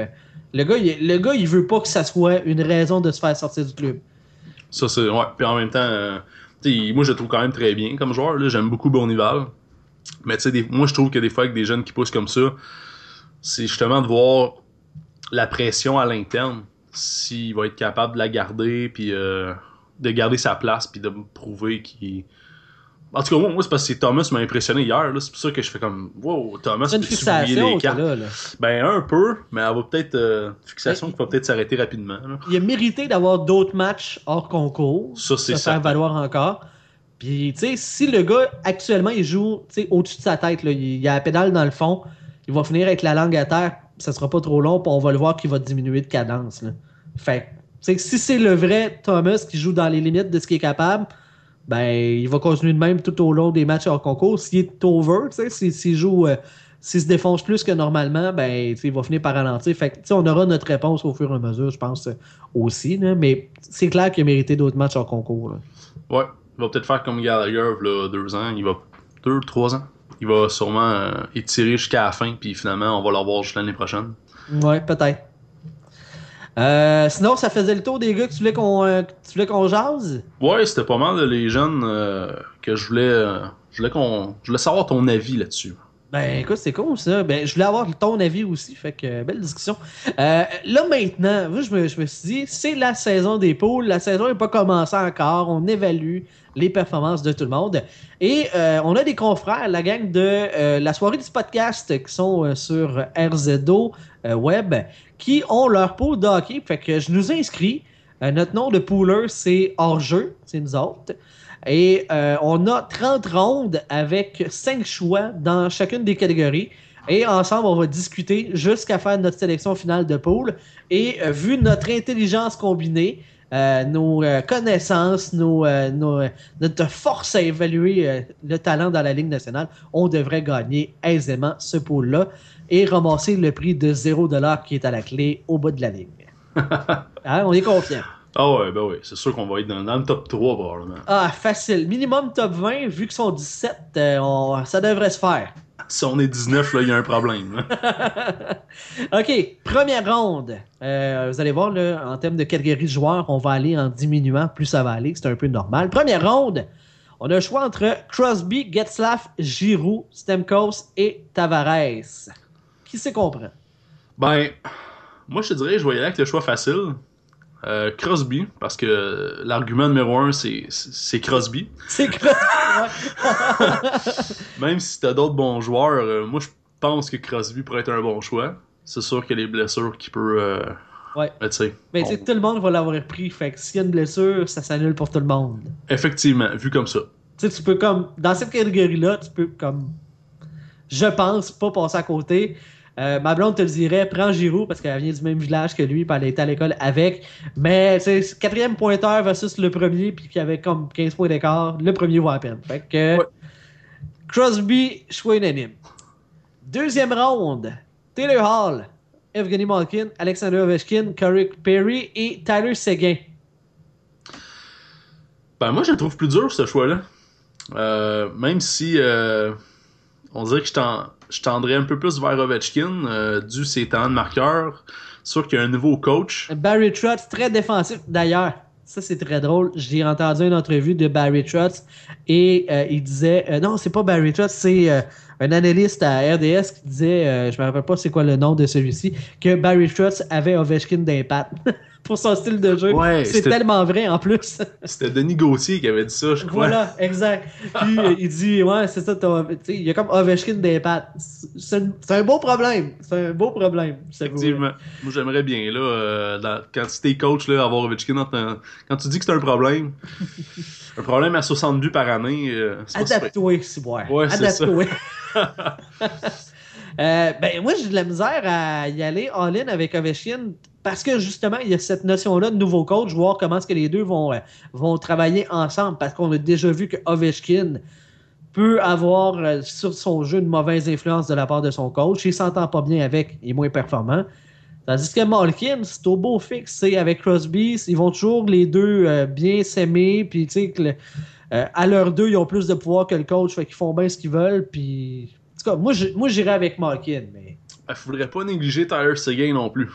Le, gars, il, le gars, il veut pas que ça soit une raison de se faire sortir du club. Ça, c'est. Ouais. Puis en même temps, euh, moi, je le trouve quand même très bien comme joueur. J'aime beaucoup Bournival. Mais tu sais, moi, je trouve que des fois, avec des jeunes qui poussent comme ça, c'est justement de voir la pression à l'interne. S'il va être capable de la garder, puis euh, de garder sa place, puis de prouver qu'il. En tout cas, moi, moi, c'est parce que Thomas m'a impressionné hier. C'est pour ça que je fais comme Wow, Thomas, une fixation, les cartes? là, là. Ben, un peu, mais elle va peut-être. euh, fixation Ben, qui va peut-être s'arrêter rapidement. là. Il a mérité d'avoir d'autres matchs hors concours. Ça, c'est se faire valoir encore. Puis, tu sais, si le gars, actuellement, il joue au-dessus de sa tête, là, il, a la pédale dans le fond, il va finir avec la langue à terre, ça sera pas trop long, puis on va le voir qu'il va diminuer de cadence. Là. Fait que, si c'est le vrai Thomas qui joue dans les limites de ce qu'il est capable, ben, il va continuer de même tout au long des matchs hors concours. S'il est over, tu sais, s'il joue, euh, s'il se défonce plus que normalement, ben, il va finir par ralentir. Fait que, tu sais, on aura notre réponse au fur et à mesure, je pense, euh, aussi. là. mais c'est clair qu'il a mérité d'autres matchs hors concours. là. Ouais. il va peut-être faire comme Gallagher, là, deux ans. Il va. Deux, trois ans. Il va sûrement euh, étirer jusqu'à la fin, puis finalement, on va le revoir juste l'année prochaine. Ouais, peut-être. Euh, sinon, ça faisait le tour des gars que tu voulais qu'on euh, que tu voulais qu'on jase? Ouais, c'était pas mal les jeunes euh, que je voulais. euh, je voulais qu'on. Je voulais savoir ton avis là-dessus. Ben écoute, c'est cool ça. Ben, je voulais avoir ton avis aussi, fait que belle discussion. Euh, là maintenant, je me, je me suis dit, c'est la saison des poules, la saison n'est pas commencée encore, on évalue les performances de tout le monde. Et euh, on a des confrères, la gang de euh, la soirée du podcast qui sont sur RZO Web, qui ont leur pool de. Fait que je nous inscris. Notre nom de pooler, c'est hors-jeu, c'est nous autres. Et euh, on a 30 rondes avec 5 choix dans chacune des catégories. Et ensemble, on va discuter jusqu'à faire notre sélection finale de pool. Et euh, vu notre intelligence combinée, euh, nos euh, connaissances, nos, euh, nos, notre force à évaluer le talent dans la Ligue nationale, on devrait gagner aisément ce pool-là et ramasser le prix de 0$ qui est à la clé au bout de la ligne. Hein, on est confiant. Ah ouais, ben oui, c'est sûr qu'on va être dans, dans le top 3 probablement. Ah, facile. Minimum top 20, vu qu'ils sont 17, euh, on- ça devrait se faire. Si on est 19, là, il y a un problème. là. OK, première ronde. Euh, vous allez voir, là, en termes de catégorie de joueurs, on va aller en diminuant. Plus ça va aller, c'est un peu normal. Première ronde, on a le choix entre Crosby, Getzlaff, Giroud, Stemkos et Tavares. Qui se comprend? Ben, moi je te dirais, je vais y aller avec le choix facile. Euh, Crosby, parce que l'argument numéro un, c'est c'est Crosby. C'est Crosby. Même si t'as d'autres bons joueurs, euh, moi je pense que Crosby pourrait être un bon choix. C'est sûr que les blessures qui peut. Euh, Ouais. tu sais, Mais on- tu sais, tout le monde va l'avoir pris. Fait que s'il y a une blessure, ça s'annule pour tout le monde. Effectivement, vu comme ça. Tu sais, tu peux comme. Dans cette catégorie-là, tu peux comme. Je pense pas passer à côté. Euh, ma blonde te le dirait, prends Giroud parce qu'elle vient du même village que lui, puis elle était à l'école avec. Mais sais, quatrième pointeur versus le premier, puis qui avait comme 15 points d'écart, le premier vaut à peine. Fait que. Ouais. Crosby, choix unanime. Deuxième ronde, Taylor Hall, Evgeny Malkin, Alexander Ovechkin, Corey Perry et Tyler Seguin. Ben, moi je le trouve plus dur ce choix-là. Euh, même si euh, on dirait que je, tend- je tendrais un peu plus vers Ovechkin, euh, dû ses talents de marqueur. Sûr qu'il y a un nouveau coach. Barry Trotz, très défensif. D'ailleurs, ça c'est très drôle. J'ai entendu une entrevue de Barry Trotz et euh, il disait euh, non, c'est pas Barry Trotz, c'est un analyste à RDS qui disait, je me rappelle pas c'est quoi le nom de celui-ci, que Barry Trotz avait Ovechkin d'impact pour son style de jeu. Ouais, c'est tellement vrai en plus. C'était Denis Gauthier qui avait dit ça, je crois. voilà, exact. Puis euh, il dit ouais, c'est ça, il y a comme Ovechkin. C'est un- c'est un beau problème. C'est un beau problème. Effectivement. Moi, j'aimerais bien, là, euh, dans- quand tu t'es coach, là, avoir Ovechkin, dans ton- quand tu dis que c'est un problème, un problème à 60 buts par année, euh, c'est. Adapte-toi, Ciboire. Ouais, c'est Adapte-toi. Euh, ben, moi, j'ai de la misère à y aller all-in avec Ovechkin parce que justement, il y a cette notion-là de nouveau coach, voir comment est-ce que les deux vont, euh, vont travailler ensemble parce qu'on a déjà vu que Ovechkin peut avoir euh, sur son jeu une mauvaise influence de la part de son coach. Il s'entend pas bien avec, il est moins performant. Tandis que Malkin, c'est au beau fixe, c'est avec Crosby, ils vont toujours les deux euh, bien s'aimer, puis tu sais euh, à l'heure deux, ils ont plus de pouvoir que le coach, fait qu'ils font bien ce qu'ils veulent, puis en tout cas, moi, j'irais avec Malkin, mais Il faudrait pas négliger Tyler Seguin non plus.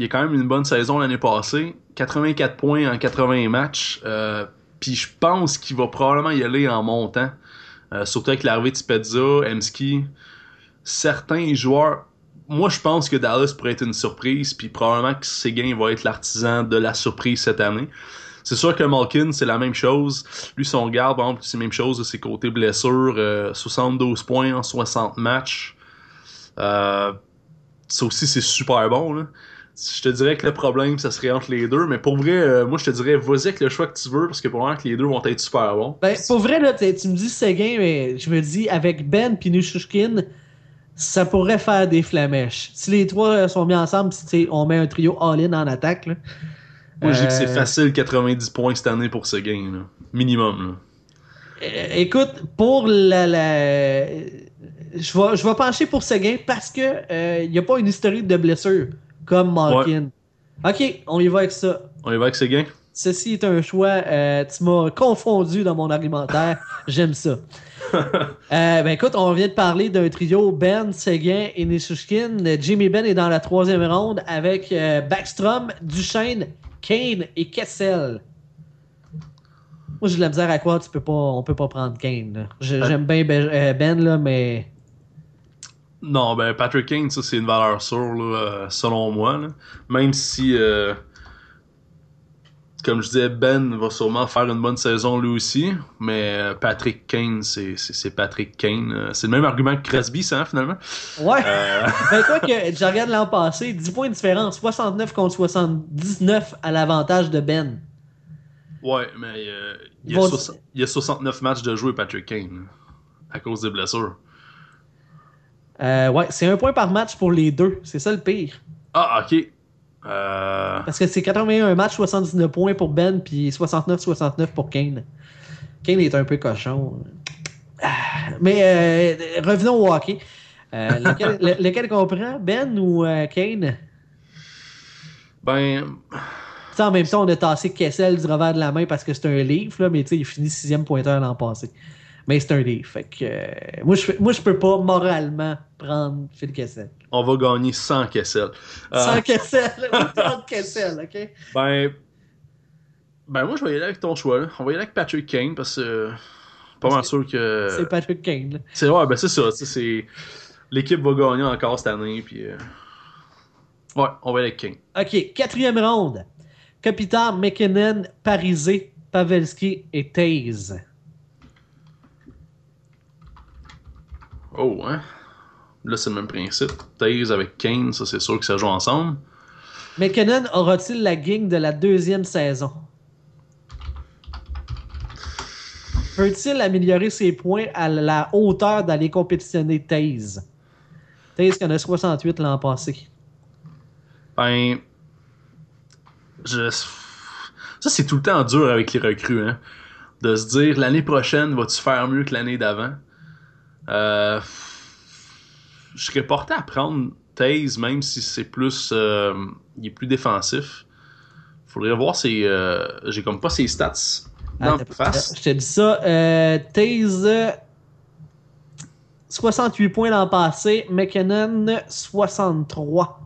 Il a quand même une bonne saison l'année passée. 84 points en 80 matchs. Euh, Puis je pense qu'il va probablement y aller en montant. Euh, surtout avec l'arrivée de Spezza, Emski. Certains joueurs. Moi, je pense que Dallas pourrait être une surprise. Puis probablement que Seguin va être l'artisan de la surprise cette année. C'est sûr que Malkin, c'est la même chose. Lui, son garde, par exemple, c'est la même chose de ses côtés blessures. euh, 72 points en 60 matchs. Euh, ça aussi, c'est super bon. Là. Je te dirais que le problème, ça serait entre les deux. Mais pour vrai, euh, moi, je te dirais, vas-y avec le choix que tu veux, parce que pour moi, que les deux vont être super bons. Ben, pour vrai, là, tu me dis Seguin, mais je me dis, avec Ben et Nishushkin, ça pourrait faire des flamèches. Si les trois sont mis ensemble, si on met un trio all-in en attaque, là, Moi, je dis que c'est Euh, facile 90 points cette année pour. Là. Minimum. Là. euh, écoute, pour la. la- Je vais, je vais pencher pour Seguin parce que euh, il n'y a pas une historique de blessure comme Malkin. Ok, on y va avec ça. On y va avec ce gain? ceci est un choix. euh, tu m'as confondu dans mon argumentaire. J'aime ça. Euh, ben écoute, on vient de parler d'un trio Ben, Seguin et Nishushkin. Jimmy Ben est dans la troisième ronde avec euh, Backstrom, Duchesne, Kane et Kessel. Moi, j'ai de la misère à quoi tu peux pas, on peut pas prendre Kane. J'aime bien Ben, Ben, là, mais Non, ben Patrick Kane, ça c'est une valeur sûre, là, euh, selon moi. là. Même si, euh, comme je disais, Ben va sûrement faire une bonne saison lui aussi, mais euh, Patrick Kane, c'est Patrick Kane. C'est le même argument que Crosby, ça, hein, finalement. ouais. Euh, Ben quoi que je regarde l'an passé, 10 points de différence, 69 contre 79 à l'avantage de Ben. ouais, mais euh, il, y a il y a 69 matchs de jouer, Patrick Kane, à cause des blessures. Euh, ouais, c'est un point par match pour les deux. C'est ça le pire. Ah, ok. Euh, Parce que c'est 81 matchs, 79 points pour Ben, puis 69-69 pour Kane. Kane est un peu cochon. Ah, Mais euh, revenons au hockey. Lequel, le- lequel qu'on prend, Ben ou Kane? ben, Tu sais, en même temps, on a tassé Kessel du revers de la main parce que c'est un livre, là, mais tu sais, il finit sixième pointeur l'an passé. Mais c'est un livre. Fait que, euh, moi, je, moi, je peux pas moralement prendre Phil Kessel. on va gagner sans Kessel. Euh, Sans Kessel, autant de Kessel, ok? Ben, ben moi je vais y aller avec ton choix. Là. On va y aller avec Patrick Kane parce que euh, pas mal sûr que C'est Patrick Kane. c'est ouais ben c'est ça. C'est l'équipe va gagner encore cette année puis euh, ouais on va y aller avec Kane. Ok, quatrième ronde. Capitaine McKinnon, Parisé, Pavelski et Taze. Oh hein. Là c'est le même principe. Taze avec Kane ça c'est sûr que ça joue ensemble. McKinnon aura-t-il la gang de la deuxième saison? Peut-il améliorer ses points à la hauteur d'aller compétitionner Taze? Taze qui en a 68 l'an passé. Ben je ça c'est tout le temps dur avec les recrues hein. De se dire l'année prochaine vas-tu faire mieux que l'année d'avant? Euh, je serais porté à prendre Taze, même si c'est plus. euh, il est plus défensif. Faudrait voir ses. euh, J'ai comme pas ses stats dans Attends, la face. Je te dis ça. Euh, Taze, euh, 68 points l'an passé. McKinnon, 63.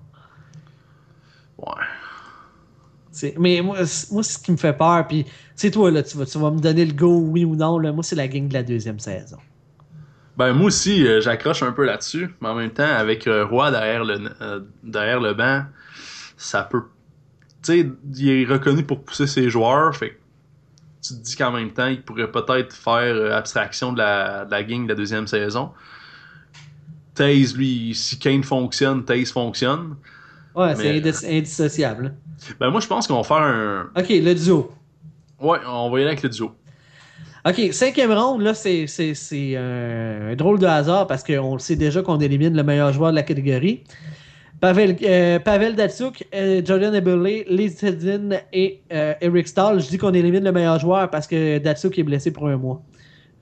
Ouais. Mais moi, moi, c'est ce qui me fait peur. Puis, c'est toi, là, tu vas, tu vas me donner le go, oui ou non. Là. Moi, c'est la gang de la deuxième saison. Ben, moi aussi, euh, j'accroche un peu là-dessus. Mais en même temps, avec euh, Roy derrière le, euh, derrière le banc, ça peut. Tu sais, il est reconnu pour pousser ses joueurs. Fait que tu te dis qu'en même temps, il pourrait peut-être faire euh, abstraction de la, de la gang de la deuxième saison. Taze, lui, si Kane fonctionne, Taze fonctionne. Ouais, c'est indis- indissociable. là. Ben, moi, je pense qu'on va faire un. Ok, le duo. Ouais, on va y aller avec le duo. Ok, cinquième ronde, là, c'est c'est- c'est un, un drôle de hasard parce qu'on le sait déjà qu'on élimine le meilleur joueur de la catégorie. Pavel, euh, Pavel Datsuk, euh, Jordan Eberle, Lee Tedin et euh, Eric Stahl. Je dis qu'on élimine le meilleur joueur parce que Datsuk est blessé pour un mois.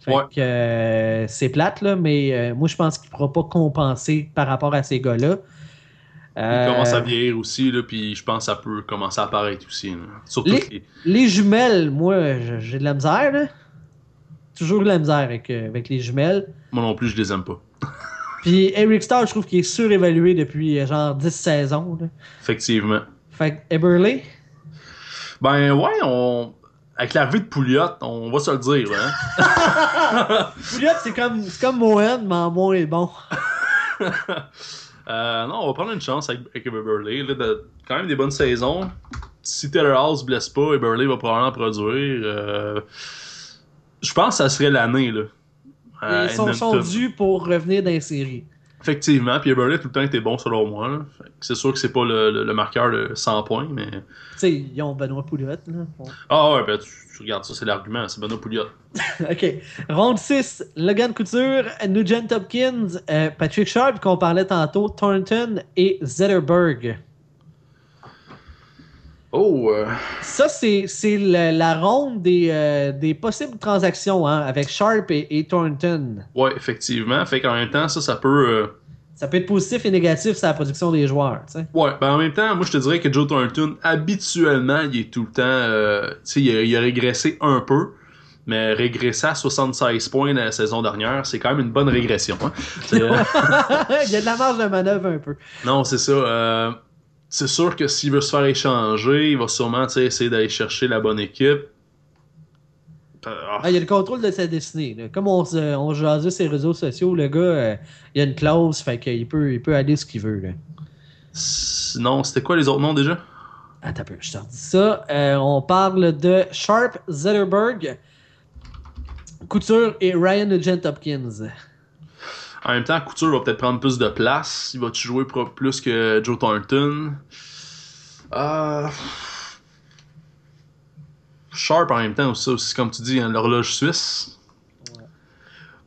Fait Ouais. que euh, c'est plate, là, mais euh, moi, je pense qu'il ne pourra pas compenser par rapport à ces gars-là. Il Euh, commence à vieillir aussi, là, puis je pense que ça peut commencer à apparaître aussi. là. Surtout Les- les- Les jumelles, moi, j'ai de la misère, là. Toujours de la misère avec, euh, avec les jumelles. Moi non plus, je les aime pas. Puis Eric Starr, je trouve qu'il est surévalué depuis euh, genre 10 saisons. là. Effectivement. Fait que Eberle, Ben ouais, on. Avec l'arrivée de Pouliot, on va se le dire, hein. Pouliot, c'est comme, c'est comme Mohen, mais en moins bon. Euh, non, on va prendre une chance avec, avec Eberle. Là, de- quand même des bonnes saisons. Si Taylor House blesse pas, Eberle va probablement produire. Euh, je pense que ça serait l'année. là. Ils sont, sont Edmonton. dus pour revenir dans les séries. Effectivement, puis Eberle tout le temps été bon selon moi. C'est sûr que c'est pas le, le- le marqueur de 100 points, mais. Tu sais, ils ont Benoît Pouliot. Là. Ah ouais, ben tu, tu regardes ça, c'est l'argument, c'est Benoît Pouliot. OK. Ronde 6, Logan Couture, Nugent Hopkins, euh, Patrick Sharp, qu'on parlait tantôt, Thornton et Zetterberg. Oh, euh, Ça, c'est la, la ronde des, euh, des possibles transactions hein, avec Sharp et, et Thornton. ouais, effectivement. Fait qu'en même temps, ça, ça peut. euh, ça peut être positif et négatif sur la production des joueurs. tu sais. Ouais, ben en même temps, moi je te dirais que Joe Thornton, habituellement, il est tout le temps. tu sais, il, a- il a régressé un peu, mais régresser à 76 points la saison dernière, c'est quand même une bonne régression. hein. Il y a de la marge de manœuvre un peu. non, c'est ça. Euh, c'est sûr que s'il veut se faire échanger, il va sûrement essayer d'aller chercher la bonne équipe. Euh, ah, Ah, il y a le contrôle de sa destinée. là. Comme on, se, on jasait les réseaux sociaux, le gars, euh, il y a une clause, fait qu'il peut, il peut aller ce qu'il veut. Là. Sinon, c'était quoi les autres noms déjà? Attends un peu, je te redis ça. Euh, on parle de Sharp Zetterberg, Couture et Ryan Nugent Hopkins. En même temps, Couture va peut-être prendre plus de place. Il va-tu jouer plus que Joe Thornton? Euh... Sharp en même temps aussi, aussi comme tu dis, hein, l'horloge suisse.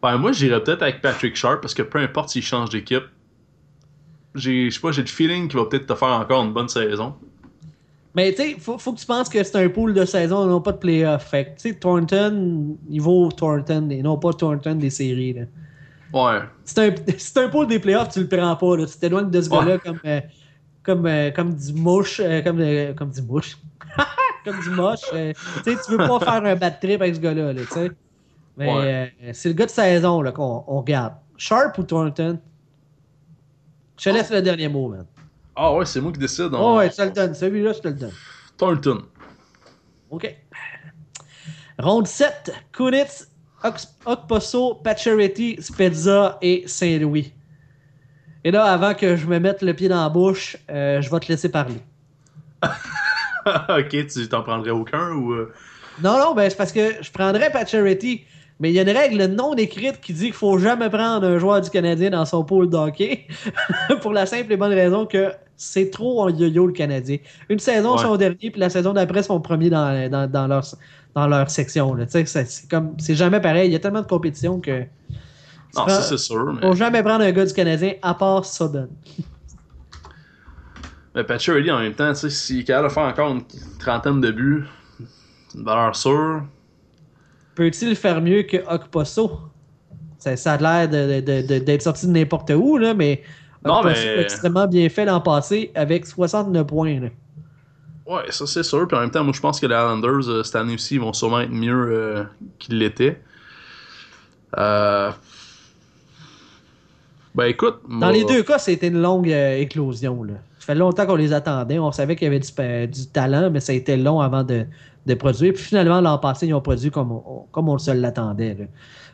Ben, moi, j'irais peut-être avec Patrick Sharp parce que peu importe s'il change d'équipe, j'ai, je sais pas, j'ai le feeling qu'il va peut-être te faire encore une bonne saison. Mais tu sais, faut, faut que tu penses que c'est un pool de saison et non pas de playoff. Fait que, tu sais, Thornton, il vaut Thornton et non pas Thornton des séries. Là. Ouais. C'est un, c'est un pool des playoffs, tu le prends pas. Là. Tu t'éloignes de ce Ouais. gars-là comme, euh, comme, euh, comme du mouche. euh, comme, comme du mouche. comme du moche. tu veux pas faire un bad trip avec ce gars-là. Là, tu sais. Mais Ouais. c'est le gars de saison là, qu'on on regarde. Sharp ou Thornton? Je te laisse le dernier mot, man. Ah ouais, c'est moi qui décide. Oh, ouais, je te le donne. Celui-là, je te le donne. Thornton. OK. Ronde 7. Kunitz, Okposo, Pacioretty, Spezza et Saint-Louis. Et là, avant que je me mette le pied dans la bouche, euh, je vais te laisser parler. ok, tu t'en prendrais aucun ou. euh? Non, non, ben, c'est parce que je prendrais Pacioretty, mais il y a une règle non écrite qui dit qu'il faut jamais prendre un joueur du Canadien dans son pool de hockey pour la simple et bonne raison que c'est trop en yo-yo le Canadien. Une saison, Ouais. ils sont derniers, puis la saison d'après, ils sont premiers dans, dans, dans leur, dans leur section. c'est c'est comme c'est jamais pareil. Il y a tellement de compétition que. Non, prends- ça c'est sûr. Mais, faut jamais prendre un gars du Canadien à part Sudden. mais Pacioretty en même temps, s'il est capable de faire encore une trentaine de buts, c'est une valeur sûre. Peut-il faire mieux que Okposo? Ça, ça a l'air de- de- de- d'être sorti de n'importe où, là, mais Non, mais- extrêmement bien fait l'an passé avec 69 points. là. Ouais, ça c'est sûr. Puis en même temps, moi je pense que les Islanders, euh, cette année aussi, ils vont sûrement être mieux euh, qu'ils l'étaient. Euh... Ben écoute, Dans moi- les deux cas, c'était une longue euh, éclosion. Là. Ça fait longtemps qu'on les attendait. On savait qu'il y avait du, du talent, mais ça a été long avant de, de produire. Puis finalement, l'an passé, ils ont produit comme on, comme on se l'attendait.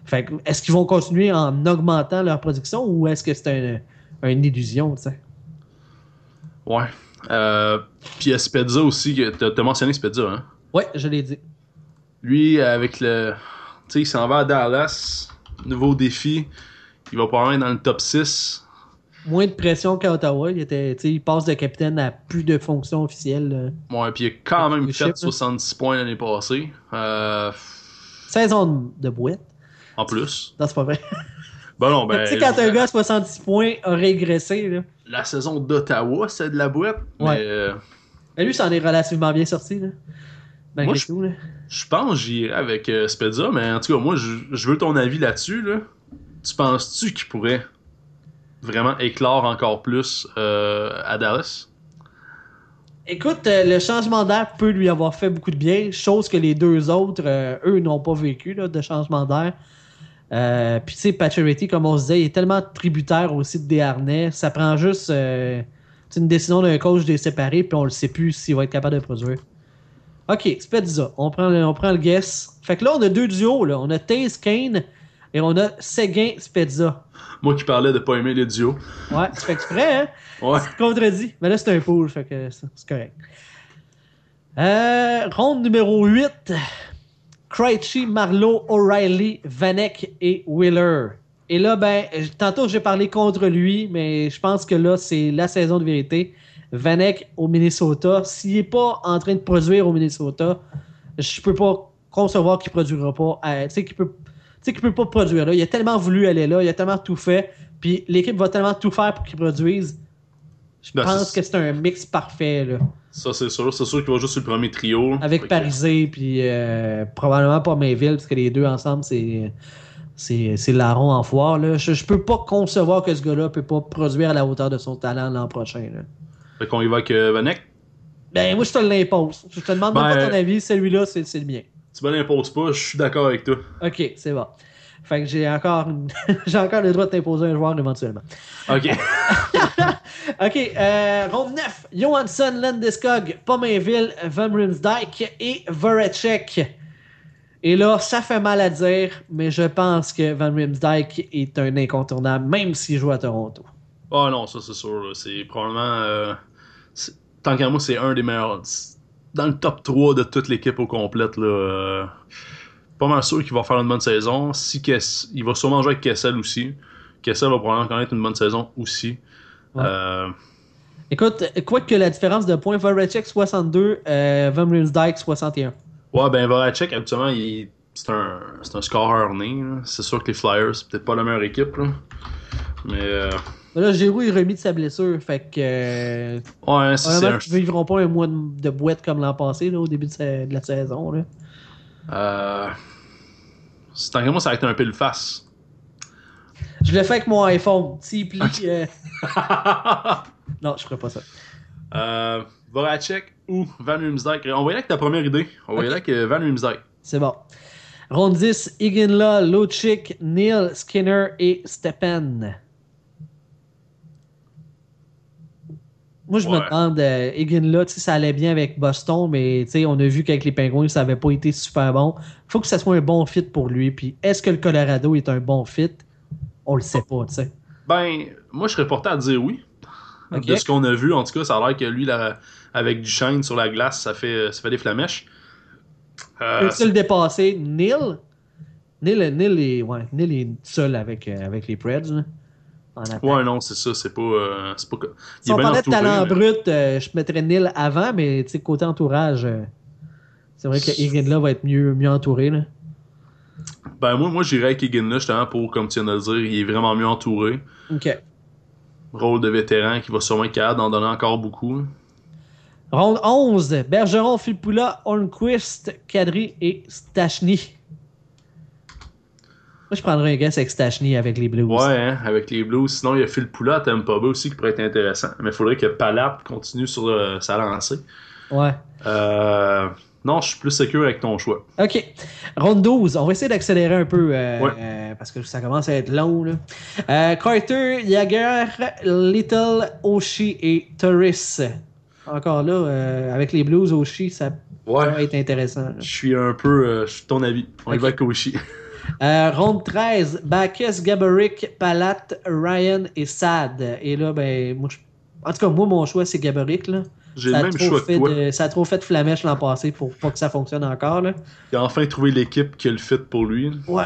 Fait que, est-ce qu'ils vont continuer en augmentant leur production ou est-ce que c'est un, une illusion, tu sais? Ouais. Euh, Puis Spezza aussi, t'as mentionné Spezza, hein? Ouais, je l'ai dit. Lui, avec le. Tu sais, il s'en va à Dallas, nouveau défi. Il va probablement être dans le top 6. Moins de pression qu'à Ottawa. Il, était, il passe de capitaine à plus de fonctions officielles. Ouais, puis il a quand même fait chip, là. 66 points l'année passée. Euh, Saison de, de boîte. en plus. Non, c'est pas vrai. Ben non, ben. tu sais, quand un gars à 66 points a régressé, là, La saison d'Ottawa, c'est de la boîte. Ouais. Mais euh, mais lui, ça en est relativement bien sorti. Là. Moi, je- tout. Là. je pense que j'irai avec euh, Spezza, mais en tout cas, moi, je, je veux ton avis là-dessus. Là. Tu penses-tu qu'il pourrait vraiment éclore encore plus euh, à Dallas? Écoute, euh, le changement d'air peut lui avoir fait beaucoup de bien, chose que les deux autres, euh, eux, n'ont pas vécu là, de changement d'air. Euh, Puis tu sais, Pacioretty, comme on se disait, il est tellement tributaire aussi de Desharnais. Ça prend juste euh, c'est une décision d'un coach de les séparer, puis on le sait plus s'il va être capable de produire. Ok, Spezza, on prend, le, on prend le guess. Fait que là, on a deux duos. Là. On a Taze Kane et on a Seguin Spezza. Moi qui parlais de pas aimer les duos. Ouais, tu fais exprès, hein? Ouais. Contredit. Mais là, c'est un pool, fait que c'est c'est correct. Euh, ronde numéro 8. Krejci, Marlowe, O'Reilly, Vanek et Wheeler. Et là, ben, tantôt j'ai parlé contre lui, mais je pense que là, c'est la saison de vérité. Vanek au Minnesota. S'il n'est pas en train de produire au Minnesota, je peux pas concevoir qu'il produira pas. Tu sais, qu'il peut, qu'il peut pas produire là. Il a tellement voulu aller là, il a tellement tout fait. Puis l'équipe va tellement tout faire pour qu'il produise. Je pense que c'est un mix parfait là. Ça, c'est sûr. C'est sûr qu'il va juste sur le premier trio. Avec que- Parisé puis euh, probablement pas Mayville parce que les deux ensemble c'est c'est larron en foire. Là. Je, je peux pas concevoir que ce gars-là peut pas produire à la hauteur de son talent l'an prochain. Là. Fait qu'on y va avec euh, Vanek? Ben, moi, je te l'impose. Je te demande même Ben, pas ton avis. Celui-là, c'est le mien. Tu me l'imposes pas, je suis d'accord avec toi. Ok, c'est bon. Fait que j'ai encore, j'ai encore le droit de t'imposer un joueur éventuellement. Ok. Ok, euh, ronde 9. Johansson, Landeskog, Pomainville, Van Riemsdyk et Voracek. Et là, ça fait mal à dire, mais je pense que Van Riemsdyk est un incontournable, même s'il joue à Toronto. Ah non, ça c'est sûr. C'est probablement. euh, tant qu'à moi, c'est un des meilleurs. Dans le top 3 de toute l'équipe au complète. Là, euh, pas mal sûr qu'il va faire une bonne saison. Si il va sûrement jouer avec Kessel aussi. Kessel va probablement connaître une bonne saison aussi. Ouais. Euh, Écoute, quoi que la différence de points, Voracek 62, euh, Van Riemsdyk 61. ouais, ben Voracek, habituellement, il- c'est un, c'est un scoreur né. là. C'est sûr que les Flyers, c'est peut-être pas la meilleure équipe. Là. Mais euh, Là, Giroud est remis de sa blessure, fait que. euh, ouais, c'est un. qu'ils vivront pas un mois de, de boîte comme l'an passé, là, au début de, sa- de la saison. Là. Euh, c'est- tant qu'à moi, ça va être un pile face. Je le fais avec mon iPhone. Euh, Non, je ferai pas ça. Euh, Voracek ou Van Riemsdyk. On va y aller avec ta première idée. On va y aller avec euh, Van Riemsdyk. C'est bon. Ronde 10, Iginla, Lucic, Neil, Skinner et Stepan. Moi, je me demande, euh, sais, ça allait bien avec Boston, mais tu sais, on a vu qu'avec les Penguins, ça n'avait pas été super bon. faut que ça soit un bon fit pour lui. Puis, est-ce que le Colorado est un bon fit? On le sait pas, tu sais. Ben, moi, je serais porté à dire oui. De ce qu'on a vu, en tout cas, ça a l'air que lui, là, avec Duchesne sur la glace, ça fait, ça fait des flamèches. Euh, Peut-il le dépasser? Neil? Neil, Neil, est, ouais, Neil est seul avec, euh, avec les Preds. là, attaque. ouais, non, c'est ça. C'est pas. euh, pas Si est on parlait de talent brut, euh, je mettrais Neil avant, mais côté entourage, c'est vrai que Iginla va être mieux, mieux entouré. Là. Ben, moi, moi j'irais avec là, justement, pour, comme tu viens de le dire, il est vraiment mieux entouré. OK. Rôle de vétéran qui va sûrement être capable d'en donner encore beaucoup. Ronde 11, Bergeron, Filppula, Hornquist, Kadri et Stachny. Moi, je prendrais un guess avec Stachny avec les Blues. Ouais, hein, avec les Blues. Sinon, il y a Phil Poula à Tampa Bay aussi qui pourrait être intéressant. Mais il faudrait que Palat continue sur euh, sa lancée. Ouais. Euh, non, je suis plus sécure avec ton choix. OK. Ronde 12. On va essayer d'accélérer un peu euh, Ouais. euh, parce que ça commence à être long. Là. Euh, Carter, Jagger, Little, Oshie et Torres. Encore là, avec les Blues, Oshie, ça va être intéressant. là. Je suis un peu. je suis de ton avis. On y va avec Oshie. Euh, ronde 13. Bacchus, Gaborik, Palat, Ryan et Sad. Et là, ben, moi, je- en tout cas, moi, mon choix, c'est Gaborik. Là. J'ai Ça, le a même trop choix fait toi. de- ça a trop fait de flamèche l'an passé pour pas que ça fonctionne encore. Là. Il a enfin trouvé l'équipe qui le fit pour lui. Ouais.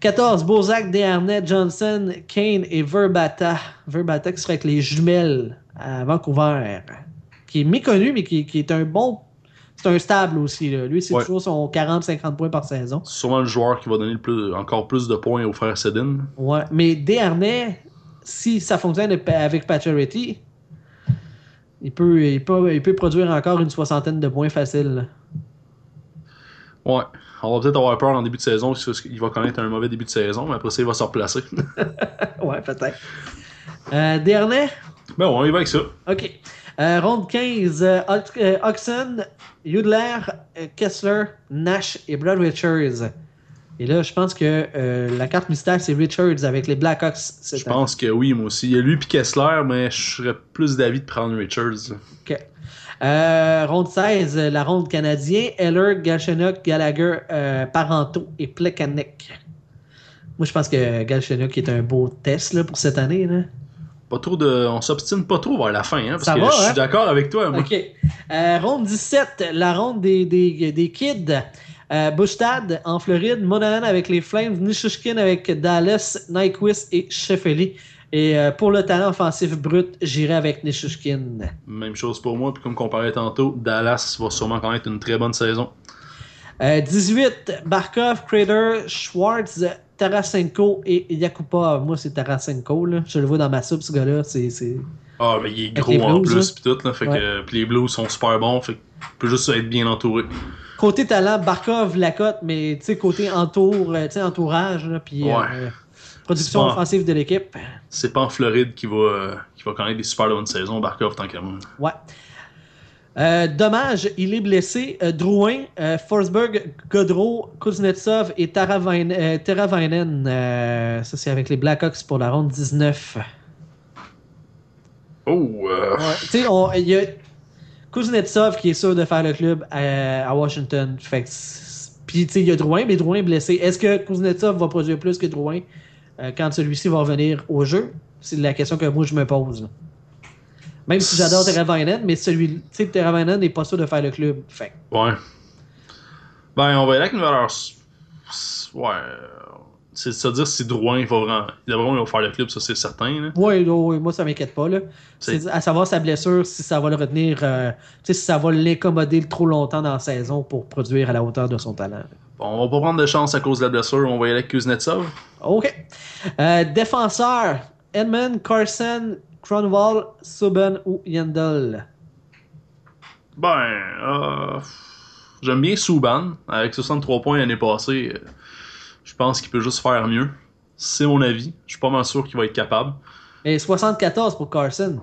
14. Bozak, Desharnais, Johnson, Kane et Verbata. Verbata qui serait avec les jumelles à Vancouver. Qui est méconnu, mais qui, qui est un bon. C'est un stable aussi. Là. Lui, c'est Ouais. toujours son 40-50 points par saison. C'est sûrement le joueur qui va donner le plus, encore plus de points au frère Sedin. Ouais. Mais Desharnais, si ça fonctionne avec Pacioretty, il peut, il, peut, il peut produire encore une soixantaine de points faciles. Ouais. On va peut-être avoir peur en début de saison parce qu'il va connaître un mauvais début de saison, mais après ça, il va se replacer. ouais, peut-être. Euh, Desharnais, ben, ouais, on y va avec ça. OK. Euh, ronde 15, euh, Ox- euh, Oxen, Udler, euh, Kessler, Nash et Brad Richards. Et là, je pense que euh, la carte mystère, c'est Richards avec les Blackhawks. Je pense que oui, moi aussi. Il y a lui et Kessler, mais je serais plus d'avis de prendre Richards. OK. Euh, ronde 16, euh, la ronde canadien, Eller, Galchenyuk, Gallagher, euh, Parento et Plekanec. Moi, je pense que Galchenyuk est un beau test là, pour cette année. Là. Pas trop de. On s'obstine pas trop vers la fin, hein, parce Ça que va, je suis hein? d'accord avec toi. Moi. OK. Ronde 17, la ronde des, des, des kids. Euh, Bustad en Floride, Monahan avec les Flames, Nishushkin avec Dallas, Nyquist et Sheffield. Et euh, pour le talent offensif brut, j'irai avec Nishushkin. Même chose pour moi, puis comme on parlait tantôt, Dallas va sûrement connaître une très bonne saison. Euh, 18, Barkov, Crater, Schwartz, Tarasenko et Yakupov. Moi, c'est Tarasenko. Là. Je le vois dans ma soupe, ce gars-là. C'est... Ah, mais il est gros en plus, hein? pis tout, là. Fait que, pis les Blues sont super bons, fait peut juste être bien entouré. Côté talent, Barkov, Lacotte, mais tu sais, côté entour, euh, entourage, là, puis Ouais. euh, production pas- offensive de l'équipe. C'est pas en Floride qui va, euh, qui va connaître des super bonnes saisons, Barkov, tant qu'à moi. Ouais. Euh, dommage, il est blessé. Euh, Drouin, euh, Forsberg, Godreau, Kuznetsov et Taravainen. Teravainen. Euh, ça, c'est avec les Blackhawks pour la ronde 19. Oh, euh, Ouais, tu sais, on- il y a Kuznetsov qui est sûr de faire le club à, à Washington. Fait Puis, tu sais, il y a Drouin, mais Drouin est blessé. Est-ce que Kuznetsov va produire plus que Drouin euh, quand celui-ci va revenir au jeu? C'est la question que moi, je me pose. Même si j'adore Teravainen, mais celui, tu sais, Teravainen n'est pas sûr de faire le club. Fait ouais. Ben, on va y aller avec une valeur. Ouais. Euh, C'est de se dire si Drouin va vraiment. Faire le club, ça c'est certain. Là. Ouais, moi, ça m'inquiète pas. Là. C'est- à savoir sa blessure, si ça va le retenir, euh, si ça va l'incommoder trop longtemps dans la saison pour produire à la hauteur de son talent. Bon, on va pas prendre de chance à cause de la blessure, on va y aller avec Kuznetsov. OK. Euh, défenseur, Edmund, Carson, Cronwall, Subban ou Yandel? Ben, euh, j'aime bien Souban. Avec 63 points l'année passée, euh, je pense qu'il peut juste faire mieux. C'est mon avis. Je suis pas mal sûr qu'il va être capable. Et 74 pour Carson.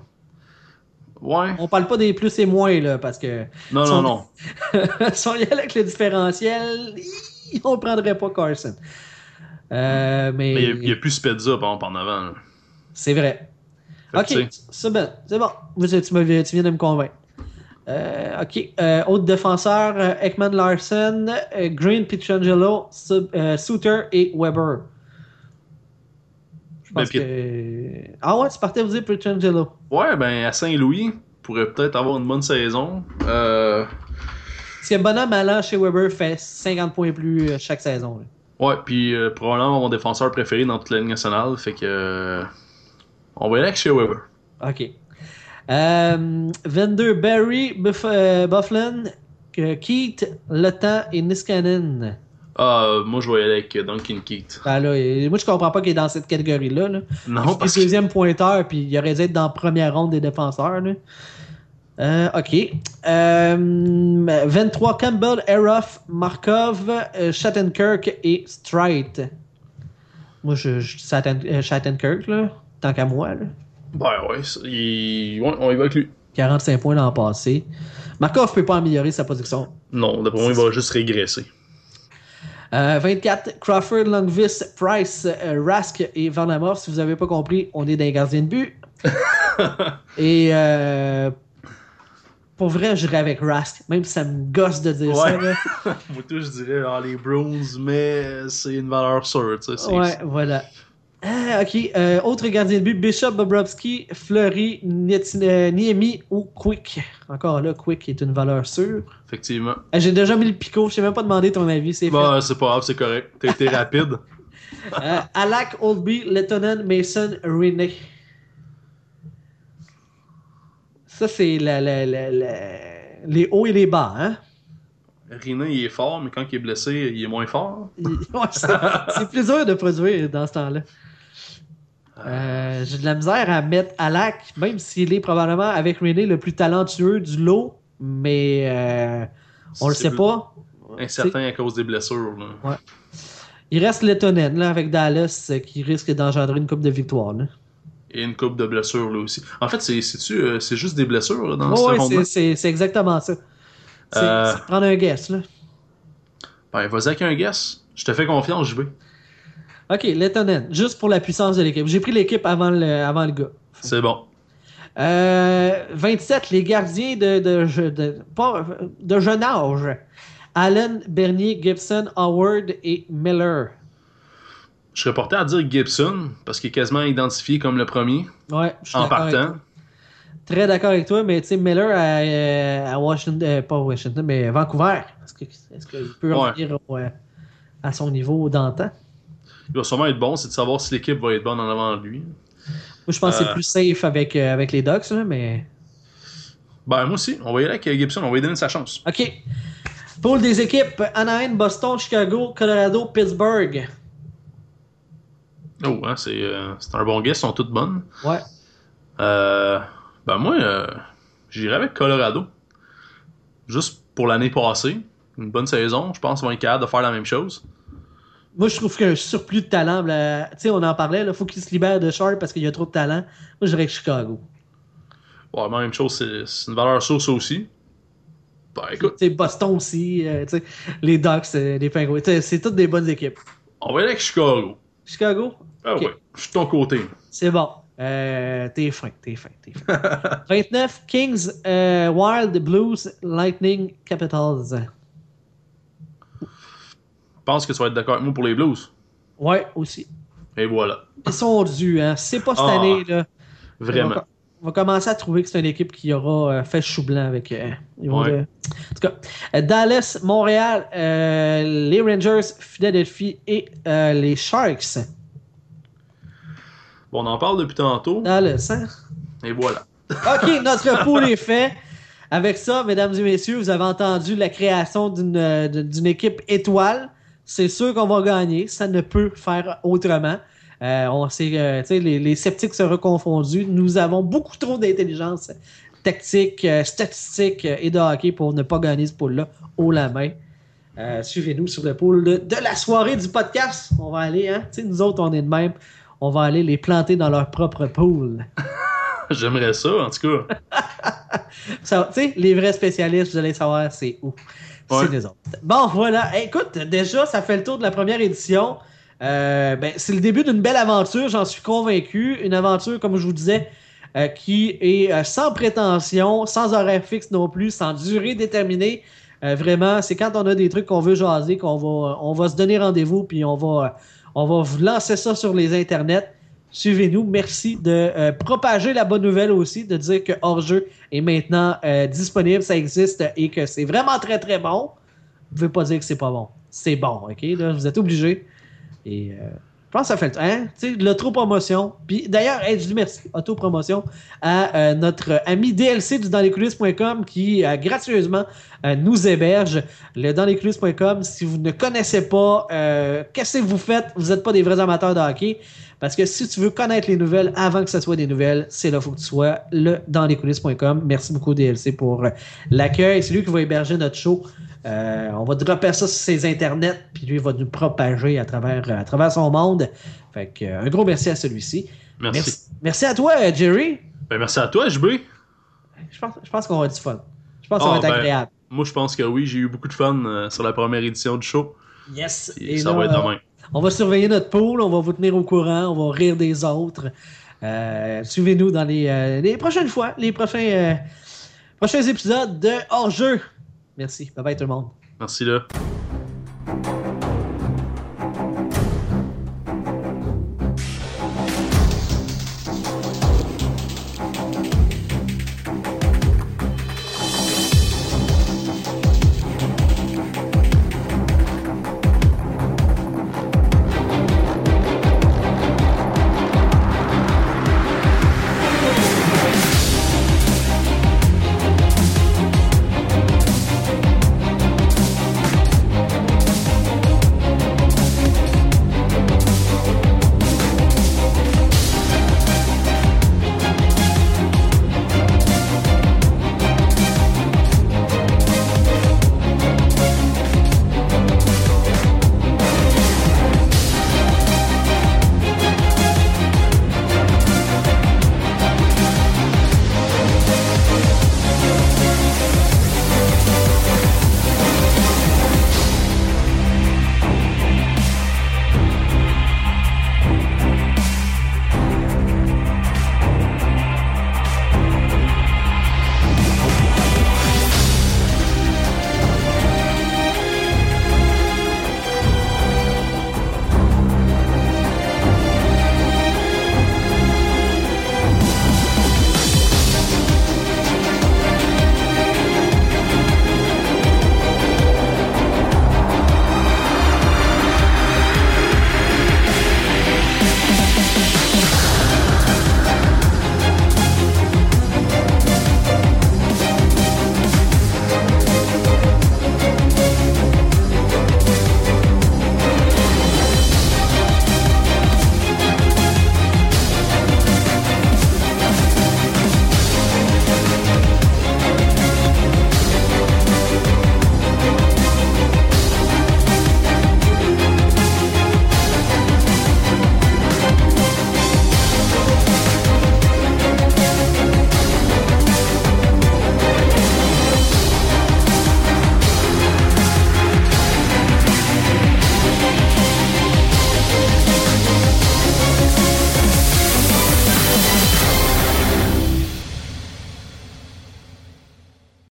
Ouais. On parle pas des plus et moins, là, parce que Non, Son- non, non. si on y allait avec le différentiel, on prendrait pas Carson. Euh, mais Mais il n'y a, plus Spezza, par exemple, en avant. c'est vrai. Fait Ok, c'est bon. C'est bon. Tu viens de me convaincre. Euh, ok. Euh, autre défenseur, euh, Ekman Larson, Green Pietrangelo, Suter et Weber. Je pense Ben, que... Ah ouais, tu partais vous dire Pietrangelo. Ouais, ben, à Saint-Louis, pourrait peut-être avoir une bonne saison. Euh, que bonhomme allant chez Weber fait 50 points plus chaque saison. là. ouais, puis probablement mon défenseur préféré dans toute la Ligue nationale. Fait que. on va y aller avec chez Weber. Ok. Euh, 22, Barry, Buff, euh, Bufflin, euh, Keith, Le Temps et Niskanen. Ah, euh, moi, je vais aller avec Duncan Keith. Ben là, euh, moi, je comprends pas qu'il est dans cette catégorie-là. Là. Non, Il parce est que. deuxième pointeur, puis il aurait dû être dans la première ronde des défenseurs. là. Euh, ok. Euh, 23, Campbell, Eroff, Markov, euh, Shattenkirk et Strite. Moi, je, je Shatten- euh, Shattenkirk, là, tant qu'à moi. Là. Ben, ouais, il- ouais, on y va avec lui. 45 points l'an passé. Markov peut pas améliorer sa position. Non, d'après moi, il va juste régresser. Euh, 24, Crawford, Longvis, Price, euh, Rask et Varlamov. Si vous n'avez pas compris, on est des gardiens de but. et euh, pour vrai, j'irais avec Rask, même si ça me gosse de dire ça. Ouais. là. Moi, tout, je dirais ah, les Bruins, mais c'est une valeur sûre, Ouais, voilà. Ah, ok, euh, autre gardien de but, Bishop, Bobrovski, Fleury, euh, Niemi ou Quick. Encore là, Quick est une valeur sûre. Effectivement. Ah, J'ai déjà mis le picot, je t'ai même pas demandé ton avis, c'est fait. Bah, c'est pas grave, c'est correct. T'as été rapide. Euh, Alak, Oldby, Lettonen, Mason, René. Ça, c'est la- la- la- la- les hauts et les bas, hein? Rina, il est fort, mais quand il est blessé, il est moins fort. Ouais, c'est c'est plus dur de produire dans ce temps-là. Euh, J'ai de la misère à mettre Alak, même s'il est probablement avec René le plus talentueux du lot, mais euh, on le sait pas. Incertain à cause des blessures. Là. Il reste Lettonen là, avec Dallas euh, qui risque d'engendrer une coupe de victoire. Là. Et une coupe de blessures là aussi. En fait, c'est euh, juste des blessures là, dans Ouais, ce ouais, c'est- exactement ça. C'est prendre un guess. Là. Ben, vas-y avec un guess. Je te fais confiance, JB. Ok, Lettonen, juste pour la puissance de l'équipe. J'ai pris l'équipe avant le, avant le gars. C'est bon. Euh, 27, les gardiens de, de, de, de- jeune âge. Allen, Bernier, Gibson, Howard et Miller. Je serais porté à dire Gibson, parce qu'il est quasiment identifié comme le premier, Ouais, je suis en partant. Très d'accord avec toi, mais tu sais, Miller à, euh, à Washington, euh, pas Washington, mais Vancouver. Est-ce qu'il peut Ouais. revenir au, euh, à son niveau d'antan? Il va sûrement être bon, c'est de savoir si l'équipe va être bonne en avant de lui. Moi, je pense que c'est Euh. plus safe avec, euh, avec les Ducks, là, mais. Ben, moi aussi, on va y aller avec Gibson, on va lui donner sa chance. OK. Pour des équipes Anaheim, Boston, Chicago, Colorado, Pittsburgh. Oh, hein, c'est euh, c'est un bon guess, elles sont toutes bonnes. Ouais. Ben moi, j'irais avec Colorado. Juste pour l'année passée. Une bonne saison. Je pense qu'ils vont être capables de faire la même chose. Moi, je trouve qu'il y a un surplus de talent. là. Tu sais, on en parlait, il faut qu'il se libère de Sharp parce qu'il y a trop de talent. Moi, je dirais que Chicago. Ouais, même chose, c'est une valeur source aussi. Ben écoute, Tu sais, Boston aussi, euh, tu sais, les Ducks, euh, les Penguins. C'est toutes des bonnes équipes. on va aller avec Chicago. Chicago, Ah Ok. ouais, je suis de ton côté. c'est bon. Euh, t'es fin, t'es fin, t'es fin. 29, Kings, euh, Wild, Blues, Lightning, Capitals. Je pense que tu vas être d'accord avec moi pour les Blues. Ouais, aussi. Et voilà. Ils sont dus, hein. C'est pas cette Ah. année, là. Vraiment. on va commencer à trouver que c'est une équipe qui aura euh, fait chou blanc avec. euh, ils vont Ouais. En tout cas, euh, Dallas, Montréal, euh, les Rangers, Philadelphie et les Sharks. Bon, on en parle depuis tantôt. Dallas, hein? Et voilà. OK, notre pool est fait. Avec ça, mesdames et messieurs, vous avez entendu la création d'une équipe étoile. C'est sûr qu'on va gagner. Ça ne peut faire autrement. Euh, on sait, euh, les, les sceptiques seront confondus. Nous avons beaucoup trop d'intelligence tactique, euh, statistique et de hockey pour ne pas gagner ce pool-là haut la main. Suivez-nous sur le pool de, de la soirée du podcast. On va aller, hein? Nous autres, on est de même. On va aller les planter dans leur propre pool. J'aimerais ça, en tout cas. Ça, les vrais spécialistes, vous allez savoir c'est où. Ouais. C'est les autres. Bon, voilà. Écoute, déjà, ça fait le tour de la première édition. Euh, ben, c'est le début d'une belle aventure, j'en suis convaincu. Une aventure, comme je vous disais, euh, qui est euh, sans prétention, sans horaire fixe non plus, sans durée déterminée. Vraiment, c'est quand on a des trucs qu'on veut jaser qu'on va, on va se donner rendez-vous, puis on va, on va vous lancer ça sur les internets. Suivez-nous. Merci de euh, propager la bonne nouvelle aussi, de dire que Hors-jeu est maintenant euh, disponible, ça existe et que c'est vraiment très très bon. Vous pouvez pas dire que c'est pas bon. C'est bon, ok? Là, vous êtes obligés. Et euh, je pense que ça fait le temps. Hein? Tu sais, l'auto-promotion. Puis d'ailleurs, je dis merci, auto-promotion, à notre ami DLC du danslescoulisses.com qui gracieusement nous héberge. Le danslescoulisses.com, si vous ne connaissez pas, qu'est-ce que vous faites? Vous n'êtes pas des vrais amateurs de hockey. Parce que si tu veux connaître les nouvelles avant que ce soit des nouvelles, c'est là qu'il faut que tu sois le dans lescoulisses.com. Merci beaucoup DLC pour euh, l'accueil. C'est lui qui va héberger notre show. Euh, on va dropper ça sur ses internets, puis lui va nous propager à travers, à travers son monde. Fait que, euh, un gros merci à celui-ci. Merci. Merci, merci à toi, euh, Jerry. Ben, merci à toi, JB. Je pense, je pense qu'on va être du fun. Je pense que ça Ah, va être ben, agréable. Moi, je pense que oui, j'ai eu beaucoup de fun euh, sur la première édition du show. Yes. Et Et ça là, va être euh, demain. On va surveiller notre pool, on va vous tenir au courant, on va rire des autres. Euh, Suivez-nous dans les, euh, les prochaines fois, les prochains, euh, prochains épisodes de Hors-jeu. Merci. Bye bye tout le monde. Merci là.